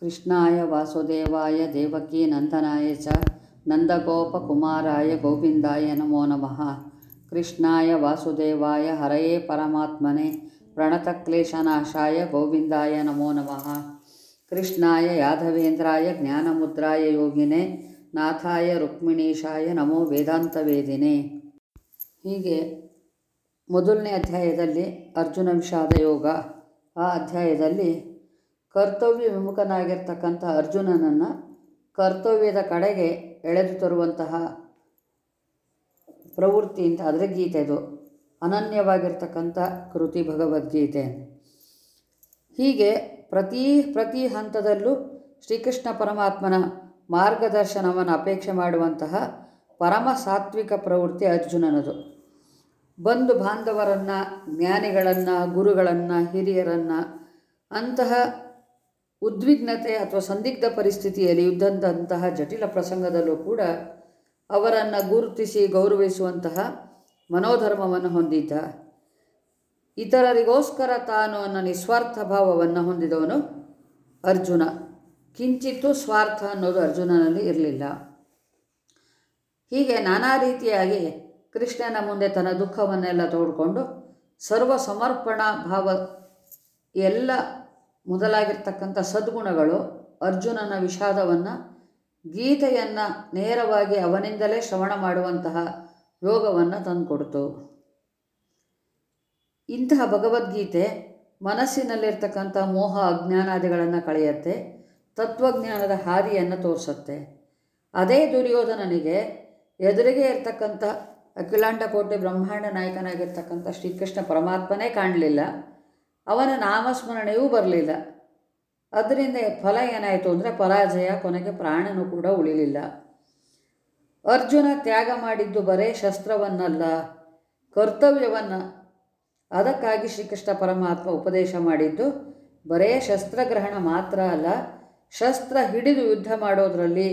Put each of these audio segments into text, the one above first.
ಕೃಷ್ಣಾಯ ವಾಸುದೇವಾಯ ದೇವಕೀ ನಂದನಾಯ ಚ ನಂದಗೋಪಕುಮಾರಾಯ ಗೋವಿಂದಾಯ ನಮೋ ನಮಃ. ಕೃಷ್ಣಾಯ ವಾಸುದೇವಾಯ ಹರಯೇ ಪರಮಾತ್ಮನೆ ಪ್ರಣತಕ್ಲೇಶನಾಶಾಯ ಗೋವಿಂದಾಯ ನಮೋ ನಮಃ. ಕೃಷ್ಣಾಯ ಯಾದವೇಂದ್ರಾಯ ಜ್ಞಾನಮುದ್ರಾಯ ಯೋಗಿನೇ, ನಾಥಾಯ ರುಕ್ಮಿಣೀಶಾಯ ನಮೋ ವೇದಾಂತವೇದಿನೇ. ಹೀಗೆ ಮೊದಲನೇ ಅಧ್ಯಾಯದಲ್ಲಿ ಅರ್ಜುನ ವಿಷಾದ ಯೋಗ, ಆ ಅಧ್ಯಾಯದಲ್ಲಿ ಕರ್ತವ್ಯ ವಿಮುಖನಾಗಿರ್ತಕ್ಕಂಥ ಅರ್ಜುನನನ್ನು ಕರ್ತವ್ಯದ ಕಡೆಗೆ ಎಳೆದು ತರುವಂತಹ ಪ್ರವೃತ್ತಿ ಅಂತ ಅದರ ಗೀತೆದು ಅನನ್ಯವಾಗಿರ್ತಕ್ಕಂಥ ಕೃತಿ ಭಗವದ್ಗೀತೆ. ಹೀಗೆ ಪ್ರತಿ ಪ್ರತಿ ಹಂತದಲ್ಲೂ ಶ್ರೀಕೃಷ್ಣ ಪರಮಾತ್ಮನ ಮಾರ್ಗದರ್ಶನವನ್ನು ಅಪೇಕ್ಷೆ ಮಾಡುವಂತಹ ಪರಮ ಸಾತ್ವಿಕ ಪ್ರವೃತ್ತಿ ಅರ್ಜುನನದು. ಬಂಧು ಬಾಂಧವರನ್ನು, ಜ್ಞಾನಿಗಳನ್ನು, ಗುರುಗಳನ್ನು, ಹಿರಿಯರನ್ನು ಅಂತಹ ಉದ್ವಿಗ್ನತೆ ಅಥವಾ ಸಂದಿಗ್ಧ ಪರಿಸ್ಥಿತಿಯಲ್ಲಿ ಯುದ್ಧದಂತಹ ಜಟಿಲ ಪ್ರಸಂಗದಲ್ಲೂ ಕೂಡ ಅವರನ್ನು ಗುರುತಿಸಿ ಗೌರವಿಸುವಂತಹ ಮನೋಧರ್ಮವನ್ನು ಹೊಂದಿದ್ದ, ಇತರರಿಗೋಸ್ಕರ ತಾನು ಅನ್ನೋ ನಿಸ್ವಾರ್ಥ ಭಾವವನ್ನು ಹೊಂದಿದವನು ಅರ್ಜುನ. ಕಿಂಚಿತ್ತೂ ಸ್ವಾರ್ಥ ಅನ್ನೋದು ಅರ್ಜುನನಲ್ಲಿ ಇರಲಿಲ್ಲ. ಹೀಗೆ ನಾನಾ ರೀತಿಯಾಗಿ ಕೃಷ್ಣನ ಮುಂದೆ ತನ್ನ ದುಃಖವನ್ನೆಲ್ಲ ತೋಡಿಕೊಂಡು ಸರ್ವ ಸಮರ್ಪಣಾ ಭಾವ ಎಲ್ಲ ಮೊದಲಾಗಿರ್ತಕ್ಕಂಥ ಸದ್ಗುಣಗಳು ಅರ್ಜುನನ ವಿಷಾದವನ್ನು ಗೀತೆಯನ್ನು ನೇರವಾಗಿ ಅವನಿಂದಲೇ ಶ್ರವಣ ಮಾಡುವಂತಹ ಯೋಗವನ್ನು ತಂದುಕೊಡ್ತು. ಇಂತಹ ಭಗವದ್ಗೀತೆ ಮನಸ್ಸಿನಲ್ಲಿರ್ತಕ್ಕಂಥ ಮೋಹ, ಅಜ್ಞಾನಾದಿಗಳನ್ನು ಕಳೆಯತ್ತೆ, ತತ್ವಜ್ಞಾನದ ಹಾದಿಯನ್ನು ತೋರಿಸುತ್ತೆ. ಅದೇ ದುರ್ಯೋಧನನಿಗೆ ಎದುರಿಗೆ ಇರ್ತಕ್ಕಂಥ ಅಖಿಲಾಂಡ ಕೋಟೆ ಬ್ರಹ್ಮಾಂಡ ನಾಯಕನಾಗಿರ್ತಕ್ಕಂಥ ಶ್ರೀಕೃಷ್ಣ ಪರಮಾತ್ಮನೇ ಕಾಣಲಿಲ್ಲ. ಅವನ ನಾಮಸ್ಮರಣೆಯೂ ಬರಲಿಲ್ಲ. ಅದರಿಂದ ಫಲ ಏನಾಯಿತು ಅಂದರೆ ಪರಾಜಯ, ಕೊನೆಗೆ ಪ್ರಾಣನೂ ಕೂಡ ಉಳಿಲಿಲ್ಲ. ಅರ್ಜುನ ತ್ಯಾಗ ಮಾಡಿದ್ದು ಬರೇ ಶಸ್ತ್ರವನ್ನಲ್ಲ, ಕರ್ತವ್ಯವನ್ನು. ಅದಕ್ಕಾಗಿ ಶ್ರೀಕೃಷ್ಣ ಪರಮಾತ್ಮ ಉಪದೇಶ ಮಾಡಿದ್ದು ಬರೇ ಶಸ್ತ್ರಗ್ರಹಣ ಮಾತ್ರ ಅಲ್ಲ, ಶಸ್ತ್ರ ಹಿಡಿದು ಯುದ್ಧ ಮಾಡೋದರಲ್ಲಿ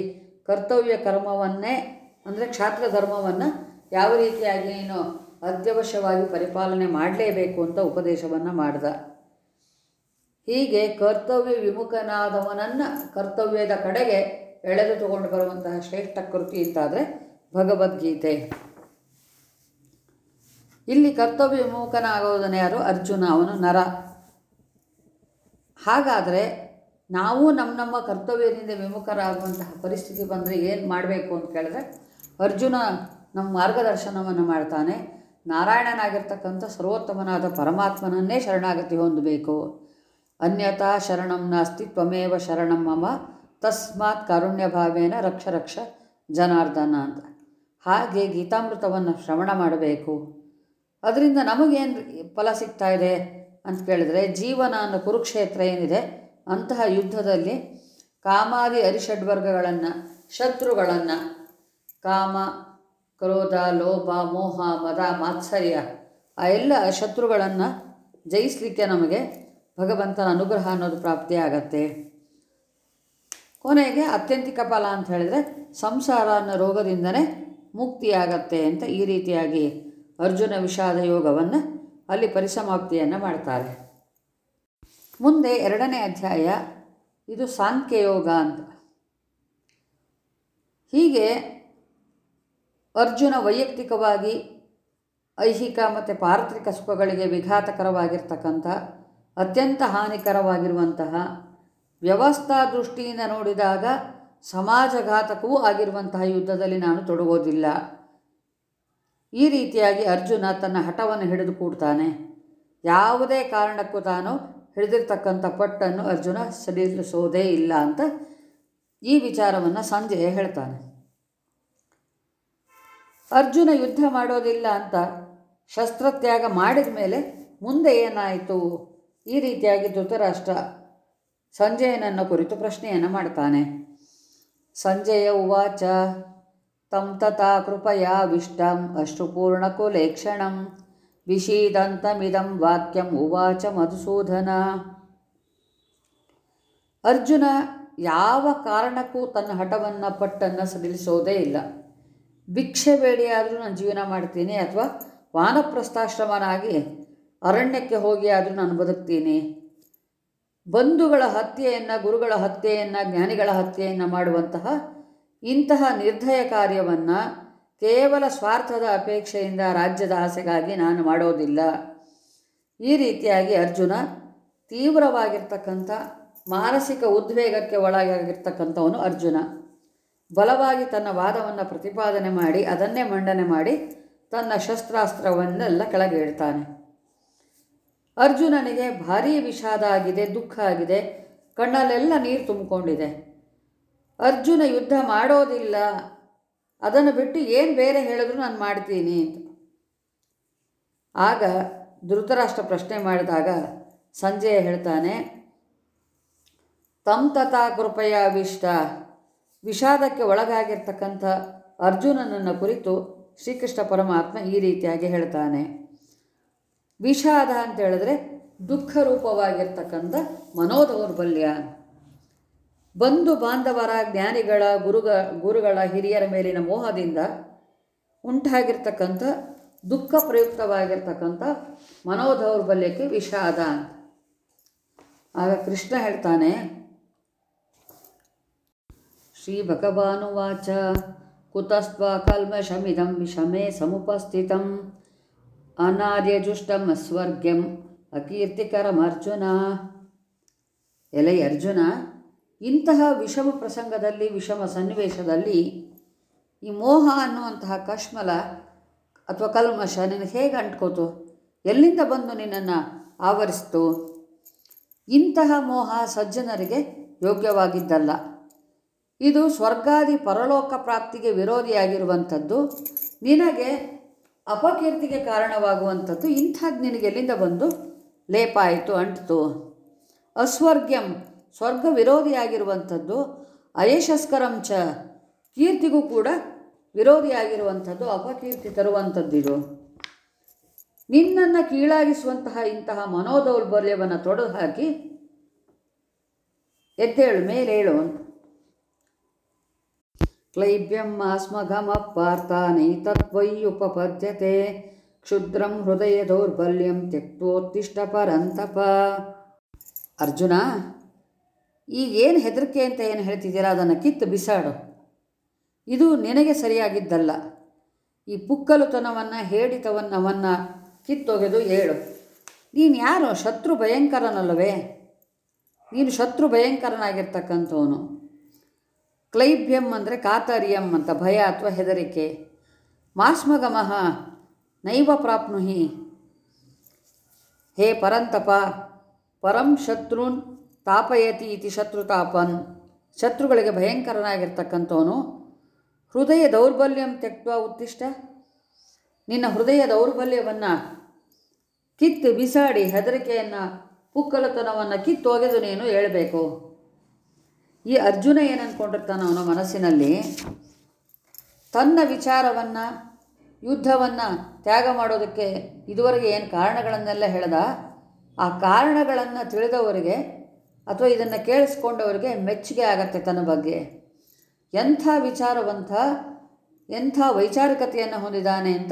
ಕರ್ತವ್ಯ ಕರ್ಮವನ್ನೇ, ಅಂದರೆ ಕ್ಷಾತ್ರ ಧರ್ಮವನ್ನು ಯಾವ ರೀತಿಯಾಗಿ ನೀನು ಅತ್ಯವಶ್ಯವಾಗಿ ಪರಿಪಾಲನೆ ಮಾಡಲೇಬೇಕು ಅಂತ ಉಪದೇಶವನ್ನು ಮಾಡಿದ. ಹೀಗೆ ಕರ್ತವ್ಯ ವಿಮುಖನಾದವನನ್ನು ಕರ್ತವ್ಯದ ಕಡೆಗೆ ಎಳೆದು ತಗೊಂಡು ಬರುವಂತಹ ಶ್ರೇಷ್ಠ ಕೃತಿ ಅಂತಾದರೆ ಭಗವದ್ಗೀತೆ. ಇಲ್ಲಿ ಕರ್ತವ್ಯ ವಿಮುಖನಾಗೋದನ್ನು ಯಾರು? ಅರ್ಜುನ, ಅವನು ನರ. ಹಾಗಾದರೆ ನಾವು ನಮ್ಮ ನಮ್ಮ ಕರ್ತವ್ಯದಿಂದ ವಿಮುಖರಾಗುವಂತಹ ಪರಿಸ್ಥಿತಿ ಬಂದರೆ ಏನು ಮಾಡಬೇಕು ಅಂತ ಕೇಳಿದ್ರೆ ಅರ್ಜುನ ನಮ್ಮ ಮಾರ್ಗದರ್ಶನವನ್ನು ಮಾಡ್ತಾನೆ. ನಾರಾಯಣನಾಗಿರ್ತಕ್ಕಂಥ ಸರ್ವೋತ್ತಮನಾದ ಪರಮಾತ್ಮನನ್ನೇ ಶರಣಾಗತಿ ಹೊಂದಬೇಕು. ಅನ್ಯಥಾ ಶರಣಂ ನಾಸ್ತಿ ತ್ವಮೇವ ಶರಣಂ ಮಮ ತಸ್ಮಾತ್ ಕಾರುಣ್ಯ ಭಾವೇನ ರಕ್ಷ ರಕ್ಷ ಜನಾರ್ದನ ಅಂತ. ಹಾಗೆ ಗೀತಾಮೃತವನ್ನು ಶ್ರವಣ ಮಾಡಬೇಕು. ಅದರಿಂದ ನಮಗೇನು ಫಲ ಸಿಗ್ತಾ ಇದೆ ಅಂತ ಕೇಳಿದರೆ ಜೀವನ ಅನ್ನೋ ಕುರುಕ್ಷೇತ್ರ ಏನಿದೆ ಅಂತಹ ಯುದ್ಧದಲ್ಲಿ ಕಾಮಾದಿ ಅರಿಷಡ್ವರ್ಗಗಳನ್ನು, ಶತ್ರುಗಳನ್ನು, ಕಾಮ ಕ್ರೋಧ, ಲೋಭ, ಮೋಹ, ಮದ, ಮಾತ್ಸರ್ಯ ಆ ಎಲ್ಲ ಶತ್ರುಗಳನ್ನು ಜಯಿಸಲಿಕ್ಕೆ ನಮಗೆ ಭಗವಂತನ ಅನುಗ್ರಹ ಅನ್ನೋದು ಪ್ರಾಪ್ತಿಯಾಗತ್ತೆ ಕೊನೆಗೆ ಅತ್ಯಂತಿಕ ಫಲ ಅಂತ ಹೇಳಿದರೆ ಸಂಸಾರ ಅನ್ನೋ ರೋಗದಿಂದನೇ ಮುಕ್ತಿಯಾಗತ್ತೆ ಅಂತ ಈ ರೀತಿಯಾಗಿ ಅರ್ಜುನ ವಿಷಾದ ಯೋಗವನ್ನು ಅಲ್ಲಿ ಪರಿಸಮಾಪ್ತಿಯನ್ನು ಮಾಡ್ತಾರೆ. ಮುಂದೆ ಎರಡನೇ ಅಧ್ಯಾಯ, ಇದು ಸಾಂಖ್ಯಯೋಗ ಅಂತ. ಹೀಗೆ ಅರ್ಜುನ ವೈಯಕ್ತಿಕವಾಗಿ ಐಹಿಕ ಮತ್ತು ಪಾರ್ಥಿಕ ಸುಖಗಳಿಗೆ ವಿಘಾತಕರವಾಗಿರ್ತಕ್ಕಂಥ ಅತ್ಯಂತ ಹಾನಿಕರವಾಗಿರುವಂತಹ ವ್ಯವಸ್ಥಾ ದೃಷ್ಟಿಯಿಂದ ನೋಡಿದಾಗ ಸಮಾಜಘಾತಕವೂ ಆಗಿರುವಂತಹ ಯುದ್ಧದಲ್ಲಿ ನಾನು ತೊಡಗೋದಿಲ್ಲ. ಈ ರೀತಿಯಾಗಿ ಅರ್ಜುನ ತನ್ನ ಹಠವನ್ನು ಹಿಡಿದು ಕೂಡ್ತಾನೆ. ಯಾವುದೇ ಕಾರಣಕ್ಕೂ ತಾನು ಹಿಡಿದಿರ್ತಕ್ಕಂಥ ಪಟ್ಟನ್ನು ಅರ್ಜುನ ಸಡಿಲಿಸೋದೇ ಇಲ್ಲ ಅಂತ ಈ ವಿಚಾರವನ್ನು ಸಂಜೆ ಹೇಳ್ತಾನೆ. ಅರ್ಜುನ ಯುದ್ಧ ಮಾಡೋದಿಲ್ಲ ಅಂತ ಶಸ್ತ್ರತ್ಯಾಗ ಮಾಡಿದ ಮೇಲೆ ಮುಂದೆ ಏನಾಯಿತು? ಈ ರೀತಿಯಾಗಿ ಧೃತರಾಷ್ಟ್ರ ಸಂಜಯನನ್ನ ಕುರಿತು ಪ್ರಶ್ನೆಯನ್ನು ಮಾಡ್ತಾನೆ. ಸಂಜಯ ಉವಾಚ, ತಂ ತಥಾ ಕೃಪಯಾ ವಿಷ್ಟಂ ಅಶ್ರುಪೂರ್ಣಕುಲೇಕ್ಷಣಂ ವಿಷೀದಂತಮಿದಂ ವಾಕ್ಯಂ ಉವಾಚ ಮಧುಸೂದನ. ಅರ್ಜುನ ಯಾವ ಕಾರಣಕ್ಕೂ ತನ್ನ ಹಠವನ್ನು ಪಟ್ಟನ್ನು ಸಡಿಲಿಸೋದೇ ಇಲ್ಲ. ಭಿಕ್ಷೆ ಬೇಡಿಯಾದರೂ ನಾನು ಜೀವನ ಮಾಡ್ತೀನಿ ಅಥವಾ ವಾನಪ್ರಸ್ಥಾಶ್ರಮನಾಗಿ ಅರಣ್ಯಕ್ಕೆ ಹೋಗಿ ಆದರೂ ನಾನು ಬದುಕ್ತೀನಿ. ಬಂಧುಗಳ ಹತ್ಯೆಯನ್ನು, ಗುರುಗಳ ಹತ್ಯೆಯನ್ನು, ಜ್ಞಾನಿಗಳ ಹತ್ಯೆಯನ್ನು ಮಾಡುವಂತಹ ಇಂತಹ ನಿರ್ಧಯ ಕಾರ್ಯವನ್ನು ಕೇವಲ ಸ್ವಾರ್ಥದ ಅಪೇಕ್ಷೆಯಿಂದ ರಾಜ್ಯದ ಆಸೆಗಾಗಿ ನಾನು ಮಾಡೋದಿಲ್ಲ. ಈ ರೀತಿಯಾಗಿ ಅರ್ಜುನ ತೀವ್ರವಾಗಿರ್ತಕ್ಕಂಥ ಮಾನಸಿಕ ಉದ್ವೇಗಕ್ಕೆ ಒಳಗಾಗಿರ್ತಕ್ಕಂಥವನು ಅರ್ಜುನ. ಬಲವಾಗಿ ತನ್ನ ವಾದವನ್ನು ಪ್ರತಿಪಾದನೆ ಮಾಡಿ, ಅದನ್ನೇ ಮಂಡನೆ ಮಾಡಿ ತನ್ನ ಶಸ್ತ್ರಾಸ್ತ್ರವನ್ನೆಲ್ಲ ಕೆಳಗೆ ಇಡ್ತಾನೆ. ಅರ್ಜುನನಿಗೆ ಭಾರೀ ವಿಷಾದ ಆಗಿದೆ, ದುಃಖ ಆಗಿದೆ. ಕಣ್ಣಲ್ಲೆಲ್ಲ ನೀರು ತುಂಬಿಕೊಂಡಿದೆ. ಅರ್ಜುನ ಯುದ್ಧ ಮಾಡೋದಿಲ್ಲ. ಅದನ್ನು ಬಿಟ್ಟು ಏನು ಬೇರೆ ಹೇಳಿದ್ರು ನಾನು ಮಾಡ್ತೀನಿ ಅಂತ. ಆಗ ಧೃತರಾಷ್ಟ್ರ ಪ್ರಶ್ನೆ ಮಾಡಿದಾಗ ಸಂಜಯ ಹೇಳ್ತಾನೆ ತಂ ತಥಾ ಕೃಪೆಯ ವಿಷ್ಟ ವಿಷಾದಕ್ಕೆ ಒಳಗಾಗಿರ್ತಕ್ಕಂಥ ಅರ್ಜುನನನ್ನು ಕುರಿತು ಶ್ರೀಕೃಷ್ಣ ಪರಮಾತ್ಮ ಈ ರೀತಿಯಾಗಿ ಹೇಳ್ತಾನೆ. ವಿಷಾದ ಅಂತ ಹೇಳಿದ್ರೆ ದುಃಖ ರೂಪವಾಗಿರ್ತಕ್ಕಂಥ ಮನೋದೌರ್ಬಲ್ಯ. ಬಂಧು ಬಾಂಧವರ ಜ್ಞಾನಿಗಳ ಗುರುಗ, ಗುರುಗಳ ಹಿರಿಯರ ಮೇಲಿನ ಮೋಹದಿಂದ ಉಂಟಾಗಿರ್ತಕ್ಕಂಥ ದುಃಖ ಪ್ರಯುಕ್ತವಾಗಿರ್ತಕ್ಕಂಥ ಮನೋದೌರ್ಬಲ್ಯಕ್ಕೆ ವಿಷಾದ ಆಗ ಕೃಷ್ಣ ಹೇಳ್ತಾನೆ ಶ್ರೀ ಭಗವಾನುವಾಚ ಕುತಸ್ತ್ವ ಕಲ್ಮಷಮಿದಂ ವಿಷಮೇ ಸಮುಪಸ್ಥಿತಂ ಅನಾರ್ಯಜುಷ್ಟಂ ಅಸ್ವರ್ಗ್ಯಂ ಅಕೀರ್ತಿಕರಮರ್ಜುನ ಎಲೆ ಅರ್ಜುನ, ಇಂತಹ ವಿಷಮ ಪ್ರಸಂಗದಲ್ಲಿ ವಿಷಮ ಸನ್ನಿವೇಶದಲ್ಲಿ ಈ ಮೋಹ ಅನ್ನುವಂತಹ ಕಶ್ಮಲ ಅಥವಾ ಕಲ್ಮಶ ನಿನಗೆ ಹೇಗೆ ಅಂಟ್ಕೋತು? ಎಲ್ಲಿಂದ ಬಂದು ನಿನ್ನನ್ನು ಆವರಿಸ್ತು? ಇಂತಹ ಮೋಹ ಸಜ್ಜನರಿಗೆ ಯೋಗ್ಯವಾಗಿದ್ದಲ್ಲ. ಇದು ಸ್ವರ್ಗಾದಿ ಪರಲೋಕ ಪ್ರಾಪ್ತಿಗೆ ವಿರೋಧಿಯಾಗಿರುವಂಥದ್ದು, ನಿನಗೆ ಅಪಕೀರ್ತಿಗೆ ಕಾರಣವಾಗುವಂಥದ್ದು ಇಂಥದ್ದು ನಿನಗೆ ಎಲ್ಲಿಂದ ಬಂದು? ಲೇಪ ಆಯಿತು ಅಂಟಿತು. ಅಸ್ವರ್ಗ್ಯಂ ಸ್ವರ್ಗ ವಿರೋಧಿಯಾಗಿರುವಂಥದ್ದು, ಅಯಶಸ್ಕರಂ ಚ ಕೀರ್ತಿಗೂ ಕೂಡ ವಿರೋಧಿಯಾಗಿರುವಂಥದ್ದು, ಅಪಕೀರ್ತಿ ತರುವಂಥದ್ದಿದು. ನಿನ್ನನ್ನು ಕೀಳಾಗಿಸುವಂತಹ ಇಂತಹ ಮನೋದೌರ್ಬಲ್ಯವನ್ನು ತೊಡೆದು ಹಾಕಿ ಎದ್ದೇಳು, ಮೇಲೇಳು ಕ್ಲೈಬ್ಯಂ ಆಸ್ಮಘಮ ಪಾರ್ಥಾನೈತತ್ವಯ್ಯುಪಪದ್ಯತೆ ಕ್ಷುದ್ರಂ ಹೃದಯ ದೌರ್ಬಲ್ಯಂ ತೆಕ್ತೋತ್ತಿಷ್ಟ ಪರಂತಪ. ಅರ್ಜುನ, ಈಗೇನು ಹೆದರಿಕೆ ಅಂತ ಏನು ಹೇಳ್ತಿದ್ದೀರಾ? ಅದನ್ನು ಕಿತ್ತು ಬಿಸಾಡು. ಇದು ನಿನಗೆ ಸರಿಯಾಗಿದ್ದಲ್ಲ. ಈ ಪುಕ್ಕಲುತನವನ್ನು, ಹೇಡಿತವನ್ನವನ್ನು ಕಿತ್ತೊಗೆದು ಹೇಳು. ನೀನು ಯಾರು? ಶತ್ರು ಭಯಂಕರನಲ್ಲವೇ? ನೀನು ಶತ್ರು ಭಯಂಕರನಾಗಿರ್ತಕ್ಕಂಥವನು. ಕ್ಲೈಬ್ಯಂ ಅಂದರೆ ಕಾತರ್ಯಂ ಅಂತ ಭಯ ಅಥವಾ ಹೆದರಿಕೆ. ಮಾಸ್ಮಗಮಃ ನೈವ ಪ್ರಾಪ್ನುಹಿ. ಹೇ ಪರಂತಪ, ಪರಂ ಶತ್ರುನ್ ತಾಪಯತಿ ಇತಿ ಶತ್ರುತಾಪನ್ ಶತ್ರುಗಳಿಗೆ ಭಯಂಕರನಾಗಿರ್ತಕ್ಕಂಥವನು ಹೃದಯ ದೌರ್ಬಲ್ಯಂ ತೆಕ್ತ ಉತ್ತಿಷ್ಟ. ನಿನ್ನ ಹೃದಯ ದೌರ್ಬಲ್ಯವನ್ನು ಕಿತ್ತು ಬಿಸಾಡಿ ಹೆದರಿಕೆಯನ್ನು, ಪುಕ್ಕಲತನವನ್ನು ಕಿತ್ತೊಗೆದು ನೀನು ಹೇಳಬೇಕು. ಈ ಅರ್ಜುನ ಏನು ಅವನ ಮನಸ್ಸಿನಲ್ಲಿ, ತನ್ನ ವಿಚಾರವನ್ನು, ಯುದ್ಧವನ್ನು ತ್ಯಾಗ ಮಾಡೋದಕ್ಕೆ ಇದುವರೆಗೆ ಏನು ಕಾರಣಗಳನ್ನೆಲ್ಲ ಹೇಳ್ದ? ಆ ಕಾರಣಗಳನ್ನು ತಿಳಿದವರಿಗೆ ಅಥವಾ ಇದನ್ನು ಕೇಳಿಸ್ಕೊಂಡವರಿಗೆ ಮೆಚ್ಚುಗೆ ಆಗತ್ತೆ ತನ್ನ ಬಗ್ಗೆ. ಎಂಥ ವಿಚಾರವಂತ, ಎಂಥ ವೈಚಾರಿಕತೆಯನ್ನು ಹೊಂದಿದ್ದಾನೆ ಅಂತ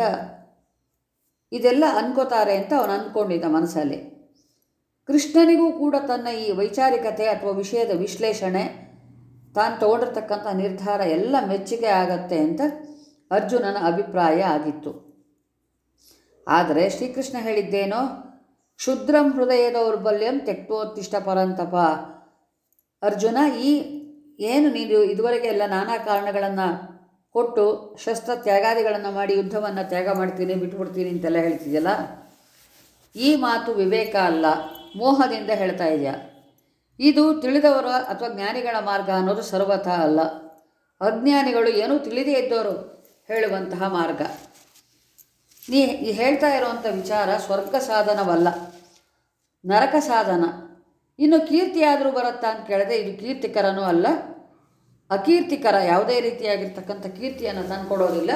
ಇದೆಲ್ಲ ಅನ್ಕೋತಾರೆ ಅಂತ ಅವನು ಅಂದ್ಕೊಂಡಿದ್ದ ಮನಸ್ಸಲ್ಲಿ. ಕೃಷ್ಣನಿಗೂ ಕೂಡ ತನ್ನ ಈ ವೈಚಾರಿಕತೆ ಅಥವಾ ವಿಷಯದ ವಿಶ್ಲೇಷಣೆ ತಾನು ತಗೊಂಡಿರ್ತಕ್ಕಂಥ ನಿರ್ಧಾರ ಎಲ್ಲ ಮೆಚ್ಚುಗೆ ಆಗತ್ತೆ ಅಂತ ಅರ್ಜುನನ ಅಭಿಪ್ರಾಯ ಆಗಿತ್ತು. ಆದರೆ ಶ್ರೀಕೃಷ್ಣ ಹೇಳಿದ್ದೇನೋ, ಕ್ಷುದ್ರಂ ಹೃದಯ ದೌರ್ಬಲ್ಯಂ ತೆಕ್ತೋತ್ತಿಷ್ಟ ಪರಂತಪ. ಅರ್ಜುನ, ಈ ಏನು ನೀನು ಇದುವರೆಗೆ ಎಲ್ಲ ನಾನಾ ಕಾರಣಗಳನ್ನು ಕೊಟ್ಟು ಶಸ್ತ್ರ ತ್ಯಾಗಾದಿಗಳನ್ನು ಮಾಡಿ ಯುದ್ಧವನ್ನು ತ್ಯಾಗ ಮಾಡ್ತೀನಿ, ಬಿಟ್ಬಿಡ್ತೀನಿ ಅಂತೆಲ್ಲ ಹೇಳ್ತಿದ್ಯಲ್ಲ? ಈ ಮಾತು ವಿವೇಕ ಅಲ್ಲ. ಮೋಹದಿಂದ ಹೇಳ್ತಾ ಇದೆಯಾ? ಇದು ತಿಳಿದವರ ಅಥವಾ ಜ್ಞಾನಿಗಳ ಮಾರ್ಗ ಅನ್ನೋದು ಸರ್ವಥ ಅಲ್ಲ. ಅಜ್ಞಾನಿಗಳು ಏನೂ ತಿಳಿದೇ ಇದ್ದವರು ಹೇಳುವಂತಹ ಮಾರ್ಗ. ನೀ ಈ ಹೇಳ್ತಾ ಇರುವಂಥ ವಿಚಾರ ಸ್ವರ್ಗ ಸಾಧನವಲ್ಲ. ನರಕ ಸಾಧನ. ಇನ್ನು ಕೀರ್ತಿಯಾದರೂ ಬರುತ್ತಾ ಅಂತ ಕೇಳಿದೆ ಇದು ಕೀರ್ತಿಕರನೂ ಅಲ್ಲ. ಅಕೀರ್ತಿಕರ ಯಾವುದೇ ರೀತಿಯಾಗಿರ್ತಕ್ಕಂಥ ಕೀರ್ತಿಯನ್ನು ತಂದುಕೊಡೋದಿಲ್ಲ.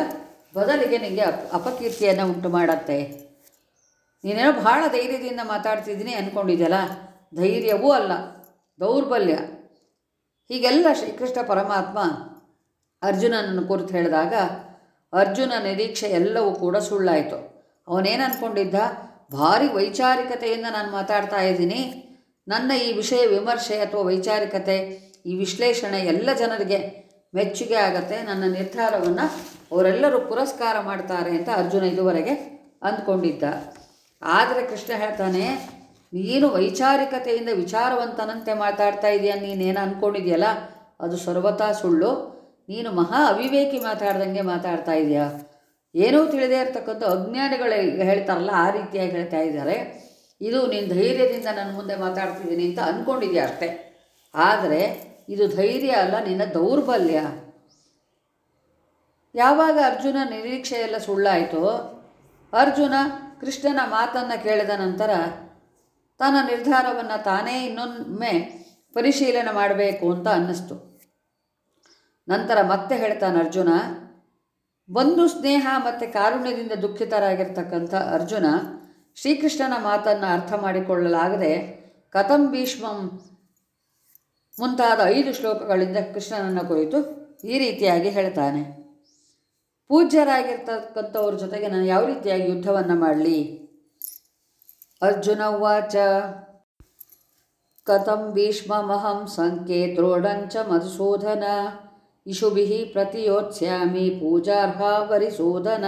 ಬದಲಿಗೆ ನಿಮಗೆ ಅಪ, ಅಪಕೀರ್ತಿಯನ್ನು ಉಂಟು ಮಾಡತ್ತೆ. ನೀನೇನೋ ಭಾಳ ಧೈರ್ಯದಿಂದ ಮಾತಾಡ್ತಿದ್ದೀನಿ ಅಂದ್ಕೊಂಡಿದ್ದಲ್ಲ ಧೈರ್ಯವೂ ಅಲ್ಲ, ದೌರ್ಬಲ್ಯ. ಹೀಗೆಲ್ಲ ಶ್ರೀಕೃಷ್ಣ ಪರಮಾತ್ಮ ಅರ್ಜುನನನ್ನು ಕುರಿತು ಹೇಳಿದಾಗ ಅರ್ಜುನ ನಿರೀಕ್ಷೆ ಎಲ್ಲವೂ ಕೂಡ ಸುಳ್ಳಾಯಿತು. ಅವನೇನು ಅಂದ್ಕೊಂಡಿದ್ದ ಭಾರಿ ವೈಚಾರಿಕತೆಯಿಂದ ನಾನು ಮಾತಾಡ್ತಾ ಇದ್ದೀನಿ. ನನ್ನ ಈ ವಿಷಯ ವಿಮರ್ಶೆ ಅಥವಾ ವೈಚಾರಿಕತೆ, ಈ ವಿಶ್ಲೇಷಣೆ ಎಲ್ಲ ಜನರಿಗೆ ಮೆಚ್ಚುಗೆ ಆಗತ್ತೆ. ನನ್ನ ನಿರ್ಧಾರವನ್ನು ಅವರೆಲ್ಲರೂ ಪುರಸ್ಕಾರ ಮಾಡ್ತಾರೆ ಅಂತ ಅರ್ಜುನ ಇದುವರೆಗೆ ಅಂದ್ಕೊಂಡಿದ್ದ. ಆದರೆ ಕೃಷ್ಣ ಹೇಳ್ತಾನೆ, ನೀನು ವೈಚಾರಿಕತೆಯಿಂದ ವಿಚಾರವಂತನಂತೆ ಮಾತಾಡ್ತಾ ಇದೆಯಾ ನೀನೇನು ಅಂದ್ಕೊಂಡಿದೆಯಲ್ಲ ಅದು ಸರ್ವತಾ ಸುಳ್ಳು. ನೀನು ಮಹಾ ಅವಿವೇಕಿ ಮಾತಾಡ್ದಂಗೆ ಮಾತಾಡ್ತಾ ಇದೆಯಾ? ಏನೂ ತಿಳಿದೇ ಇರತಕ್ಕಂಥ ಅಜ್ಞಾನಿಗಳು ಹೇಳ್ತಾರಲ್ಲ, ಆ ರೀತಿಯಾಗಿ ಹೇಳ್ತಾ ಇದ್ದಾರೆ. ಇದು ನೀನು ಧೈರ್ಯದಿಂದ ನನ್ನ ಮುಂದೆ ಮಾತಾಡ್ತಿದ್ದೀನಿ ಅಂತ ಅಂದ್ಕೊಂಡಿದೆಯಾ ಅಷ್ಟೇ. ಆದರೆ ಇದು ಧೈರ್ಯ ಅಲ್ಲ, ನಿನ್ನ ದೌರ್ಬಲ್ಯ. ಯಾವಾಗ ಅರ್ಜುನ ನಿರೀಕ್ಷೆ ಎಲ್ಲ ಸುಳ್ಳಾಯಿತು, ಅರ್ಜುನ ಕೃಷ್ಣನ ಮಾತನ್ನು ಕೇಳಿದ ನಂತರ ತನ್ನ ನಿರ್ಧಾರವನ್ನು ತಾನೇ ಇನ್ನೊಮ್ಮೆ ಪರಿಶೀಲನೆ ಮಾಡಬೇಕು ಅಂತ ಅನ್ನಿಸ್ತು. ನಂತರ ಮತ್ತೆ ಹೇಳ್ತಾನೆ ಅರ್ಜುನ ಬಂಧು ಸ್ನೇಹ ಮತ್ತು ಕಾರುಣ್ಯದಿಂದ ದುಃಖಿತರಾಗಿರ್ತಕ್ಕಂಥ ಅರ್ಜುನ ಶ್ರೀಕೃಷ್ಣನ ಮಾತನ್ನು ಅರ್ಥ ಮಾಡಿಕೊಳ್ಳಲಾಗದೆ ಕಥಂ ಭೀಷ್ಮಂ ಮುಂತಾದ ಐದು ಶ್ಲೋಕಗಳಿಂದ ಕೃಷ್ಣನನ್ನು ಕುರಿತು ಈ ರೀತಿಯಾಗಿ ಹೇಳ್ತಾನೆ. ಪೂಜ್ಯರಾಗಿರ್ತಕ್ಕಂಥವ್ರ ಜೊತೆಗೆ ನಾನು ಯಾವ ರೀತಿಯಾಗಿ ಯುದ್ಧವನ್ನು ಮಾಡಲಿ? ಅರ್ಜುನ ಉವಾಚ. ಕಥಂ ಭೀಷ್ಮಮಹಂ ದ್ರೋಣಂಚ ಮಧುಸೂದನ. ಇಶುಭಿ ಪ್ರತಿಯೋತ್ಸ್ಯಾಮಿ ಪೂಜಾರ್ಹ ವರಿಸೂದನ.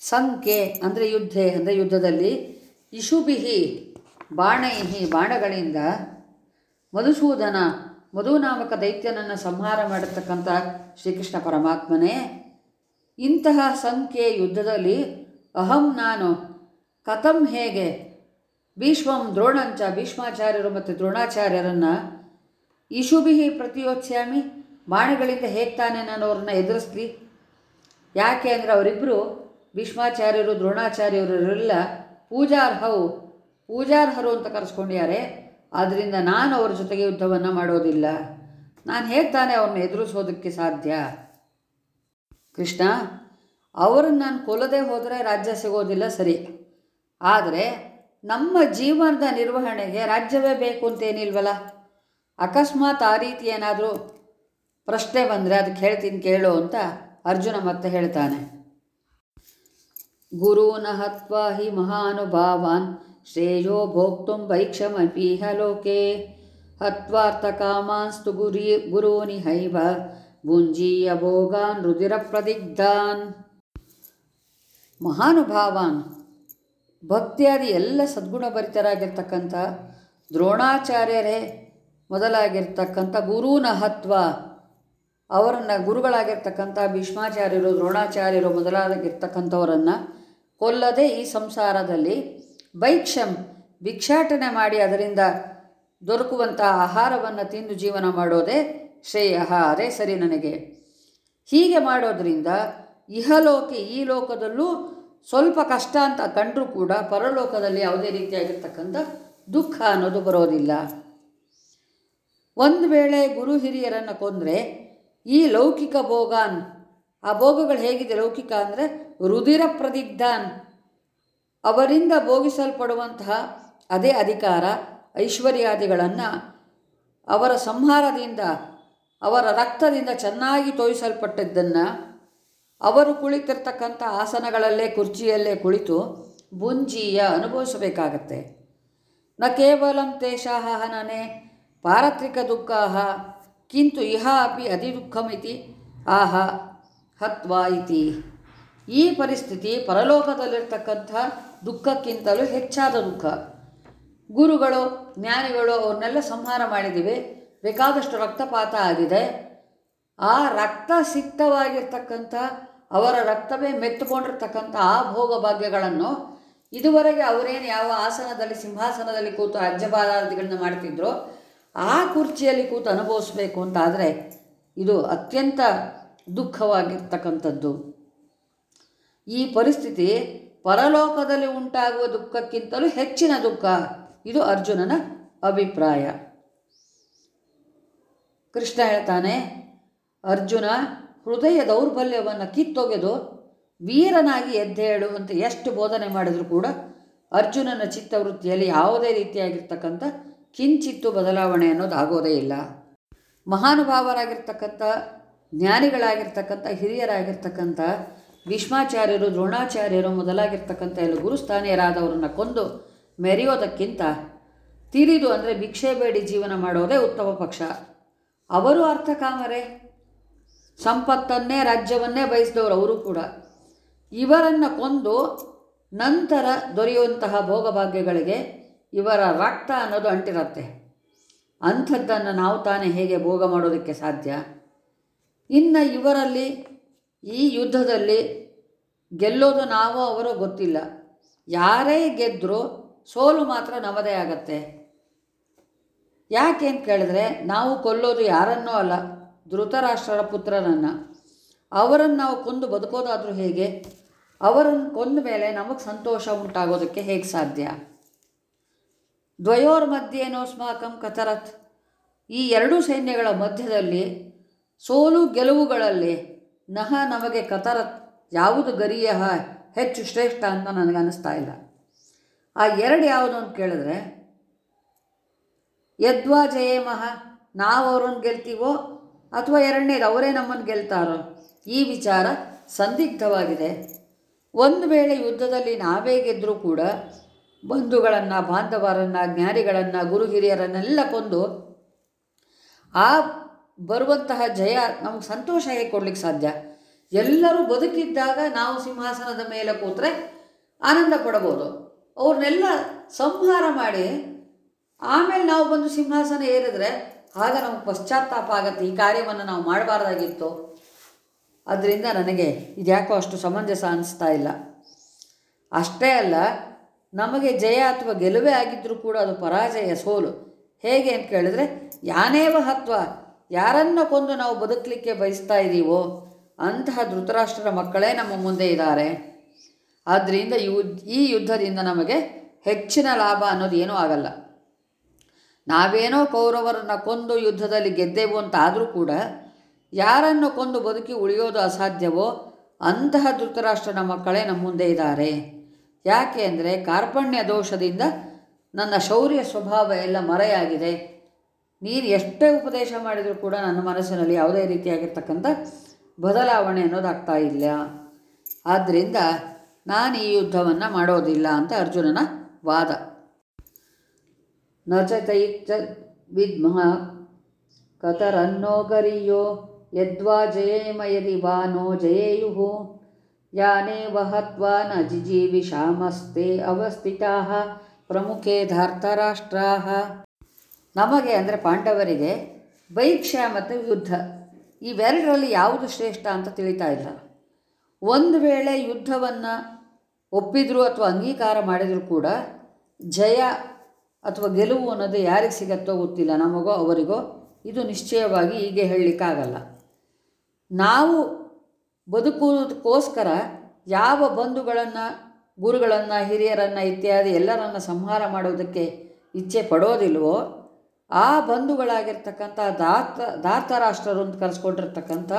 ಸಂಖ್ಯೆ ಅಂದರೆ ಯುದ್ಧೆ, ಅಂದರೆ ಯುದ್ಧದಲ್ಲಿ ಇಶುಭಿ ಬಾಣೈಹಿ ಬಾಣಗಳಿಂದ ಮಧುಸೂದನ ಮಧುನಾಮಕ ದೈತ್ಯನನ್ನು ಸಂಹಾರ ಮಾಡಿರ್ತಕ್ಕಂಥ ಶ್ರೀಕೃಷ್ಣ ಪರಮಾತ್ಮನೇ, ಇಂತಹ ಸಂಖ್ಯೆ ಯುದ್ಧದಲ್ಲಿ ಅಹಂ ನಾನು, ಕಥಂ ಹೇಗೆ, ಭೀಷ್ಮಂ ದ್ರೋಣಂಚ, ಭೀಷ್ಮಾಚಾರ್ಯರು ಮತ್ತು ದ್ರೋಣಾಚಾರ್ಯರನ್ನು ಇಶುಭಿಹಿ ಪ್ರತಿಯೋತ್ಸ್ಯಾಮಿ ಬಾಣಗಳಿಂದ ಹೇಗೆ ತಾನೆ ನಾನು ಅವ್ರನ್ನ ಎದುರಿಸ್ಲಿ? ಯಾಕೆ ಅಂದರೆ ಅವರಿಬ್ಬರು ಭೀಷ್ಮಾಚಾರ್ಯರು ದ್ರೋಣಾಚಾರ್ಯರೆಲ್ಲ ಪೂಜಾರ್ಹವು, ಪೂಜಾರ್ಹರು ಅಂತ ಕರೆಸ್ಕೊಂಡಿದ್ದಾರೆ. ಆದ್ದರಿಂದ ನಾನು ಅವ್ರ ಜೊತೆಗೆ ಯುದ್ಧವನ್ನು ಮಾಡೋದಿಲ್ಲ. ನಾನು ಹೇಗೆ ತಾನೇ ಅವ್ರನ್ನ ಎದುರಿಸೋದಕ್ಕೆ ಸಾಧ್ಯ. ಕೃಷ್ಣ, ಅವರನ್ನು ನಾನು ಕೊಲ್ಲದೆ ಹೋದರೆ ರಾಜ್ಯ ಸಿಗೋದಿಲ್ಲ ಸರಿ. ಆದರೆ ನಮ್ಮ ಜೀವನದ ನಿರ್ವಹಣೆಗೆ ರಾಜ್ಯವೇ ಬೇಕು ಅಂತೇನಿಲ್ವಲ್ಲ? ಅಕಸ್ಮಾತ್ ಆ ರೀತಿ ಏನಾದರೂ ಪ್ರಶ್ನೆ ಬಂದರೆ ಅದಕ್ಕೆ ಹೇಳ್ತೀನಿ ಕೇಳು ಅಂತ ಅರ್ಜುನ ಮತ್ತೆ ಹೇಳ್ತಾನೆ. ಗುರೂನ ಹತ್ವಾ ಹಿ ಮಹಾನುಭಾವಾನ್ ಲೋಕೆ ಹತ್ವಾರ್ಥಕಾಮಾನ್ಸ್ತು ಗುರಿ ಗುರೂನಿ ಹೈವ ಗುಂಜೀಯ ಭೋಗಾನ್ ರುದಿರ ಪ್ರದಿಗ್ಧಾನ್ ಮಹಾನುಭಾವಾನ್, ಭಕ್ತಿಯಾದಿ ಎಲ್ಲ ಸದ್ಗುಣಭರಿತರಾಗಿರ್ತಕ್ಕಂಥ ದ್ರೋಣಾಚಾರ್ಯರೇ ಮೊದಲಾಗಿರ್ತಕ್ಕಂಥ ಗುರೂನ ಹತ್ವ, ಅವರನ್ನು ಗುರುಗಳಾಗಿರ್ತಕ್ಕಂಥ ಭೀಷ್ಮಾಚಾರ್ಯರು, ದ್ರೋಣಾಚಾರ್ಯರು ಮೊದಲಾಗಿರ್ತಕ್ಕಂಥವರನ್ನು ಕೊಲ್ಲದೆ ಈ ಸಂಸಾರದಲ್ಲಿ ಭೈಕ್ಷಂ ಭಿಕ್ಷಾಟನೆ ಮಾಡಿ ಅದರಿಂದ ದೊರಕುವಂತಹ ಆಹಾರವನ್ನು ತಿಂದು ಜೀವನ ಮಾಡೋದೇ ಶ್ರೇಯ. ಅದೇ ಸರಿ ನನಗೆ. ಹೀಗೆ ಮಾಡೋದರಿಂದ ಇಹಲೋಕೆ ಈ ಲೋಕದಲ್ಲೂ ಸ್ವಲ್ಪ ಕಷ್ಟ ಅಂತ ಕಂಡರೂ ಕೂಡ ಪರಲೋಕದಲ್ಲಿ ಯಾವುದೇ ರೀತಿಯಾಗಿರ್ತಕ್ಕಂಥ ದುಃಖ ಅನ್ನೋದು ಬರೋದಿಲ್ಲ. ಒಂದು ವೇಳೆ ಗುರು ಹಿರಿಯರನ್ನು ಕೊಂದರೆ ಈ ಲೌಕಿಕ ಭೋಗಾನ್, ಆ ಭೋಗಗಳು ಹೇಗಿದೆ ಲೌಕಿಕ ಅಂದರೆ ರುದಿರ ಪ್ರದಿಗ್ಧಾನ್ ಅವರಿಂದ ಭೋಗಿಸಲ್ಪಡುವಂತಹ ಅದೇ ಅಧಿಕಾರ ಐಶ್ವರ್ಯಾದಿಗಳನ್ನು ಅವರ ಸಂಹಾರದಿಂದ, ಅವರ ರಕ್ತದಿಂದ ಚೆನ್ನಾಗಿ ತೋಯಿಸಲ್ಪಟ್ಟಿದ್ದನ್ನು ಅವರು ಕುಳಿತಿರ್ತಕ್ಕಂಥ ಆಸನಗಳಲ್ಲೇ, ಕುರ್ಚಿಯಲ್ಲೇ ಕುಳಿತು ಬುಂಜಿಯ ಅನುಭವಿಸಬೇಕಾಗತ್ತೆ. ನ ಕೇವಲಂ ತೇಷಾಹ ಹನನೆ ಪಾರತ್ರಿಕ ದುಃಖ ಕಿಂತು ಇಹ ಅಪಿ ಅತಿ ದುಃಖಮಿತಿ ಆಹ ಹತ್ವಾ ಇತಿ. ಈ ಪರಿಸ್ಥಿತಿ ಪರಲೋಕದಲ್ಲಿರ್ತಕ್ಕಂಥ ದುಃಖಕ್ಕಿಂತಲೂ ಹೆಚ್ಚಾದ ದುಃಖ. ಗುರುಗಳು, ಜ್ಞಾನಿಗಳು ಅವ್ರನ್ನೆಲ್ಲ ಸಂಹಾರ ಮಾಡಿದ್ದೀವಿ ಬೇಕಾದಷ್ಟು ರಕ್ತಪಾತ ಆಗಿದೆ. ಆ ರಕ್ತ ಸಿಕ್ತವಾಗಿರ್ತಕ್ಕಂಥ, ಅವರ ರಕ್ತವೇ ಮೆತ್ತುಕೊಂಡಿರ್ತಕ್ಕಂಥ ಆ ಭೋಗ ಭಾಗ್ಯಗಳನ್ನು ಇದುವರೆಗೆ ಅವರೇನು ಯಾವ ಆಸನದಲ್ಲಿ, ಸಿಂಹಾಸನದಲ್ಲಿ ಕೂತು ಅಜ್ಜಬಾದಾದಿಗಳನ್ನ ಮಾಡ್ತಿದ್ರೋ, ಆ ಕುರ್ಚಿಯಲ್ಲಿ ಕೂತು ಅನುಭವಿಸ್ಬೇಕು ಅಂತಾದರೆ ಇದು ಅತ್ಯಂತ ದುಃಖವಾಗಿರ್ತಕ್ಕಂಥದ್ದು. ಈ ಪರಿಸ್ಥಿತಿ ಪರಲೋಕದಲ್ಲಿ ಉಂಟಾಗುವ ದುಃಖಕ್ಕಿಂತಲೂ ಹೆಚ್ಚಿನ ದುಃಖ. ಇದು ಅರ್ಜುನನ ಅಭಿಪ್ರಾಯ. ಕೃಷ್ಣ ಹೇಳ್ತಾನೆ, ಅರ್ಜುನ, ಹೃದಯ ದೌರ್ಬಲ್ಯವನ್ನು ಕಿತ್ತೊಗೆದು, ವೀರನಾಗಿ ಎದ್ದೇಳು ಅಂತ ಎಷ್ಟು ಬೋಧನೆ ಮಾಡಿದರೂ ಕೂಡ ಅರ್ಜುನನ ಚಿತ್ತವೃತ್ತಿಯಲ್ಲಿ ಯಾವುದೇ ರೀತಿಯಾಗಿರ್ತಕ್ಕಂಥ ಕಿಂಚಿತ್ತು ಬದಲಾವಣೆ ಅನ್ನೋದು ಆಗೋದೇ ಇಲ್ಲ. ಮಹಾನುಭಾವರಾಗಿರ್ತಕ್ಕಂಥ, ಜ್ಞಾನಿಗಳಾಗಿರ್ತಕ್ಕಂಥ, ಹಿರಿಯರಾಗಿರ್ತಕ್ಕಂಥ ಭೀಷ್ಮಾಚಾರ್ಯರು, ದ್ರೋಣಾಚಾರ್ಯರು ಮೊದಲಾಗಿರ್ತಕ್ಕಂಥ ಎಲ್ಲ ಗುರುಸ್ಥಾನೀಯರಾದವರನ್ನು ಕೊಂದು ಮೆರೆಯೋದಕ್ಕಿಂತ ತಿರಿದು ಅಂದರೆ ಭಿಕ್ಷೆ ಬೇಡಿ ಜೀವನ ಮಾಡೋದೇ ಉತ್ತಮ ಪಕ್ಷ. ಅವರು ಅರ್ಥಕಾಮರೇ ಸಂಪತ್ತನ್ನೇ, ರಾಜ್ಯವನ್ನೇ ಬಯಸಿದವರು ಅವರು ಕೂಡ. ಇವರನ್ನು ಕೊಂದು ನಂತರ ದೊರೆಯುವಂತಹ ಭೋಗಭಾಗ್ಯಗಳಿಗೆ ಇವರ ರಕ್ತ ಅನ್ನೋದು ಅಂಟಿರುತ್ತೆ. ಅಂಥದ್ದನ್ನು ನಾವು ತಾನೇ ಹೇಗೆ ಭೋಗ ಮಾಡೋದಕ್ಕೆ ಸಾಧ್ಯ? ಇನ್ನು ಇವರಲ್ಲಿ ಈ ಯುದ್ಧದಲ್ಲಿ ಗೆಲ್ಲೋದು ನಾವು ಅವರೋ ಗೊತ್ತಿಲ್ಲ. ಯಾರೇ ಗೆದ್ದರೂ ಸೋಲು ಮಾತ್ರ ನಮ್ಮದೇ ಆಗತ್ತೆ. ಯಾಕೆ ಅಂತ ಕೇಳಿದ್ರೆ ನಾವು ಕೊಲ್ಲೋದು ಯಾರನ್ನೂ ಅಲ್ಲ, ಧೃತರಾಷ್ಟ್ರರ ಪುತ್ರನನ್ನು. ಅವರನ್ನು ನಾವು ಕೊಂದು ಬದುಕೋದಾದರೂ ಹೇಗೆ? ಅವರನ್ನು ಕೊಂದ ಮೇಲೆ ನಮಗೆ ಸಂತೋಷ ಉಂಟಾಗೋದಕ್ಕೆ ಹೇಗೆ ಸಾಧ್ಯ? ದ್ವಯೋರ್ ಮಧ್ಯೇನೋಸ್ಮಾಕಂ ಕಥರತ್. ಈ ಎರಡೂ ಸೈನ್ಯಗಳ ಮಧ್ಯದಲ್ಲಿ ಸೋಲು ಗೆಲುವುಗಳಲ್ಲಿ ನಹ ನಮಗೆ ಕತರತ್ ಯಾವುದು ಗರಿಯ ಹೆಚ್ಚು ಶ್ರೇಷ್ಠ ಅಂತ ನನಗೆ ಅನ್ನಿಸ್ತಾ ಇಲ್ಲ. ಆ ಎರಡು ಯಾವುದು ಅಂತ ಕೇಳಿದ್ರೆ, ಯದ್ವಾ ಜಯೇಮಹ, ನಾವು ಅವ್ರನ್ನ ಗೆಲ್ತೀವೋ ಅಥವಾ ಎರಡನೇದು ಅವರೇ ನಮ್ಮನ್ನು ಗೆಲ್ತಾರೋ? ಈ ವಿಚಾರ ಸಂದಿಗ್ಧವಾಗಿದೆ. ಒಂದು ವೇಳೆ ಯುದ್ಧದಲ್ಲಿ ನಾವೇ ಗೆದ್ದರೂ ಕೂಡ ಬಂಧುಗಳನ್ನು, ಬಾಂಧವರನ್ನು, ಜ್ಞಾನಿಗಳನ್ನು, ಗುರು ಹಿರಿಯರನ್ನೆಲ್ಲ ಕೊಂದು ಆ ಬರುವಂತಹ ಜಯ ನಮಗೆ ಸಂತೋಷ ಹೇಗೆ ಕೊಡ್ಲಿಕ್ಕೆ ಸಾಧ್ಯ? ಎಲ್ಲರೂ ಬದುಕಿದ್ದಾಗ ನಾವು ಸಿಂಹಾಸನದ ಮೇಲೆ ಕೂತ್ರೆ ಆನಂದ ಪಡಬಹುದು ಅವ್ರನ್ನೆಲ್ಲ ಸಂಹಾರ ಮಾಡಿ, ಆಮೇಲೆ ನಾವು ಬಂದು ಸಿಂಹಾಸನ ಏರಿದ್ರೆ ಆಗ ನಮಗೆ ಪಶ್ಚಾತ್ತಾಪ ಆಗತ್ತೆ. ಈ ಕಾರ್ಯವನ್ನು ನಾವು ಮಾಡಬಾರ್ದಾಗಿತ್ತು. ಅದರಿಂದ ನನಗೆ ಇದ್ಯಾಕೋ ಅಷ್ಟು ಸಮಂಜಸ ಅನಿಸ್ತಾ ಇಲ್ಲ. ಅಷ್ಟೇ ಅಲ್ಲ, ನಮಗೆ ಜಯ ಅಥವಾ ಗೆಲುವೇ ಆಗಿದ್ದರೂ ಕೂಡ ಅದು ಪರಾಜಯ, ಸೋಲು. ಹೇಗೆ ಅಂತ ಕೇಳಿದ್ರೆ, ಯಾನೇವ ಹತ್ವ, ಯಾರನ್ನು ಕೊಂದು ನಾವು ಬದುಕಲಿಕ್ಕೆ ಬಯಸ್ತಾ ಇದ್ದೀವೋ ಅಂತಹ ಧೃತರಾಷ್ಟ್ರರ ಮಕ್ಕಳೇ ನಮ್ಮ ಮುಂದೆ ಇದ್ದಾರೆ. ಆದ್ದರಿಂದ ಈ ಯುದ್ಧದಿಂದ ನಮಗೆ ಹೆಚ್ಚಿನ ಲಾಭ ಅನ್ನೋದು ಏನೂ ಆಗಲ್ಲ. ನಾವೇನೋ ಕೌರವರನ್ನು ಕೊಂದು ಯುದ್ಧದಲ್ಲಿ ಗೆದ್ದೆವು ಅಂತಾದರೂ ಕೂಡ ಯಾರನ್ನು ಕೊಂದು ಬದುಕಿ ಉಳಿಯೋದು ಅಸಾಧ್ಯವೋ ಅಂತಹ ಧೃತರಾಷ್ಟ್ರನ ಮಕ್ಕಳೇ ನಮ್ಮ ಮುಂದೆ ಇದ್ದಾರೆ. ಯಾಕೆ ಅಂದರೆ ಕಾರ್ಪಣ್ಯ ದೋಷದಿಂದ ನನ್ನ ಶೌರ್ಯ ಸ್ವಭಾವ ಎಲ್ಲ ಮರೆಯಾಗಿದೆ. ನೀನು ಎಷ್ಟೇ ಉಪದೇಶ ಮಾಡಿದರೂ ಕೂಡ ನನ್ನ ಮನಸ್ಸಿನಲ್ಲಿ ಯಾವುದೇ ರೀತಿಯಾಗಿರ್ತಕ್ಕಂಥ ಬದಲಾವಣೆ ಅನ್ನೋದಾಗ್ತಾ ಇಲ್ಲ. ಆದ್ದರಿಂದ ನಾನು ಈ ಯುದ್ಧವನ್ನು ಮಾಡೋದಿಲ್ಲ ಅಂತ ಅರ್ಜುನನ ವಾದ. ನ ವಿದ್ಮಹ ತೈಚ್ಚ ವಿದ್ಮಃ ಕತರನ್ನೋ ಗರಿಯೋ ಯದ್ವಾ ಜಯೇಮ ಯದಿ ವಾ ನೋ ಜಯೇಯು ಯಾನೇ ವಹತ್ವಾ ನ ಜಿಜೀವಿಷಾಮಸ್ತೆ ಅವಸ್ಥಿತಾ ಪ್ರಮುಖೇ ಧಾರ್ತರಾಷ್ಟ್ರಾ. ನಮಗೆ ಅಂದರೆ ಪಾಂಡವರಿಗೆ ಭೈಕ್ಷ್ಯ ಮತ್ತು ಯುದ್ಧ. ಇವೆರಡರಲ್ಲಿ ಯಾವುದು ಶ್ರೇಷ್ಠ ಅಂತ ತಿಳಿತಾ ಇಲ್ಲ. ಒಂದು ವೇಳೆ ಯುದ್ಧವನ್ನು ಒಪ್ಪಿದ್ರು ಅಥವಾ ಅಂಗೀಕಾರ ಮಾಡಿದರೂ ಕೂಡ ಜಯ ಅಥವಾ ಗೆಲುವು ಅನ್ನೋದು ಯಾರಿಗೆ ಸಿಗತ್ತೋ ಗೊತ್ತಿಲ್ಲ. ನಮಗೋ ಅವರಿಗೋ ಇದು ನಿಶ್ಚಯವಾಗಿ ಹೀಗೆ ಹೇಳಲಿಕ್ಕಾಗಲ್ಲ. ನಾವು ಬದುಕುವುದಕ್ಕೋಸ್ಕರ ಯಾವ ಬಂಧುಗಳನ್ನು, ಗುರುಗಳನ್ನು, ಹಿರಿಯರನ್ನು ಇತ್ಯಾದಿ ಎಲ್ಲರನ್ನು ಸಂಹಾರ ಮಾಡೋದಕ್ಕೆ ಇಚ್ಛೆ ಪಡೋದಿಲ್ವೋ ಆ ಬಂಧುಗಳಾಗಿರ್ತಕ್ಕಂಥ ದಾತ ದಾತರಾಷ್ಟ್ರರು ಅಂತ ಕರೆಸ್ಕೊಂಡಿರ್ತಕ್ಕಂಥ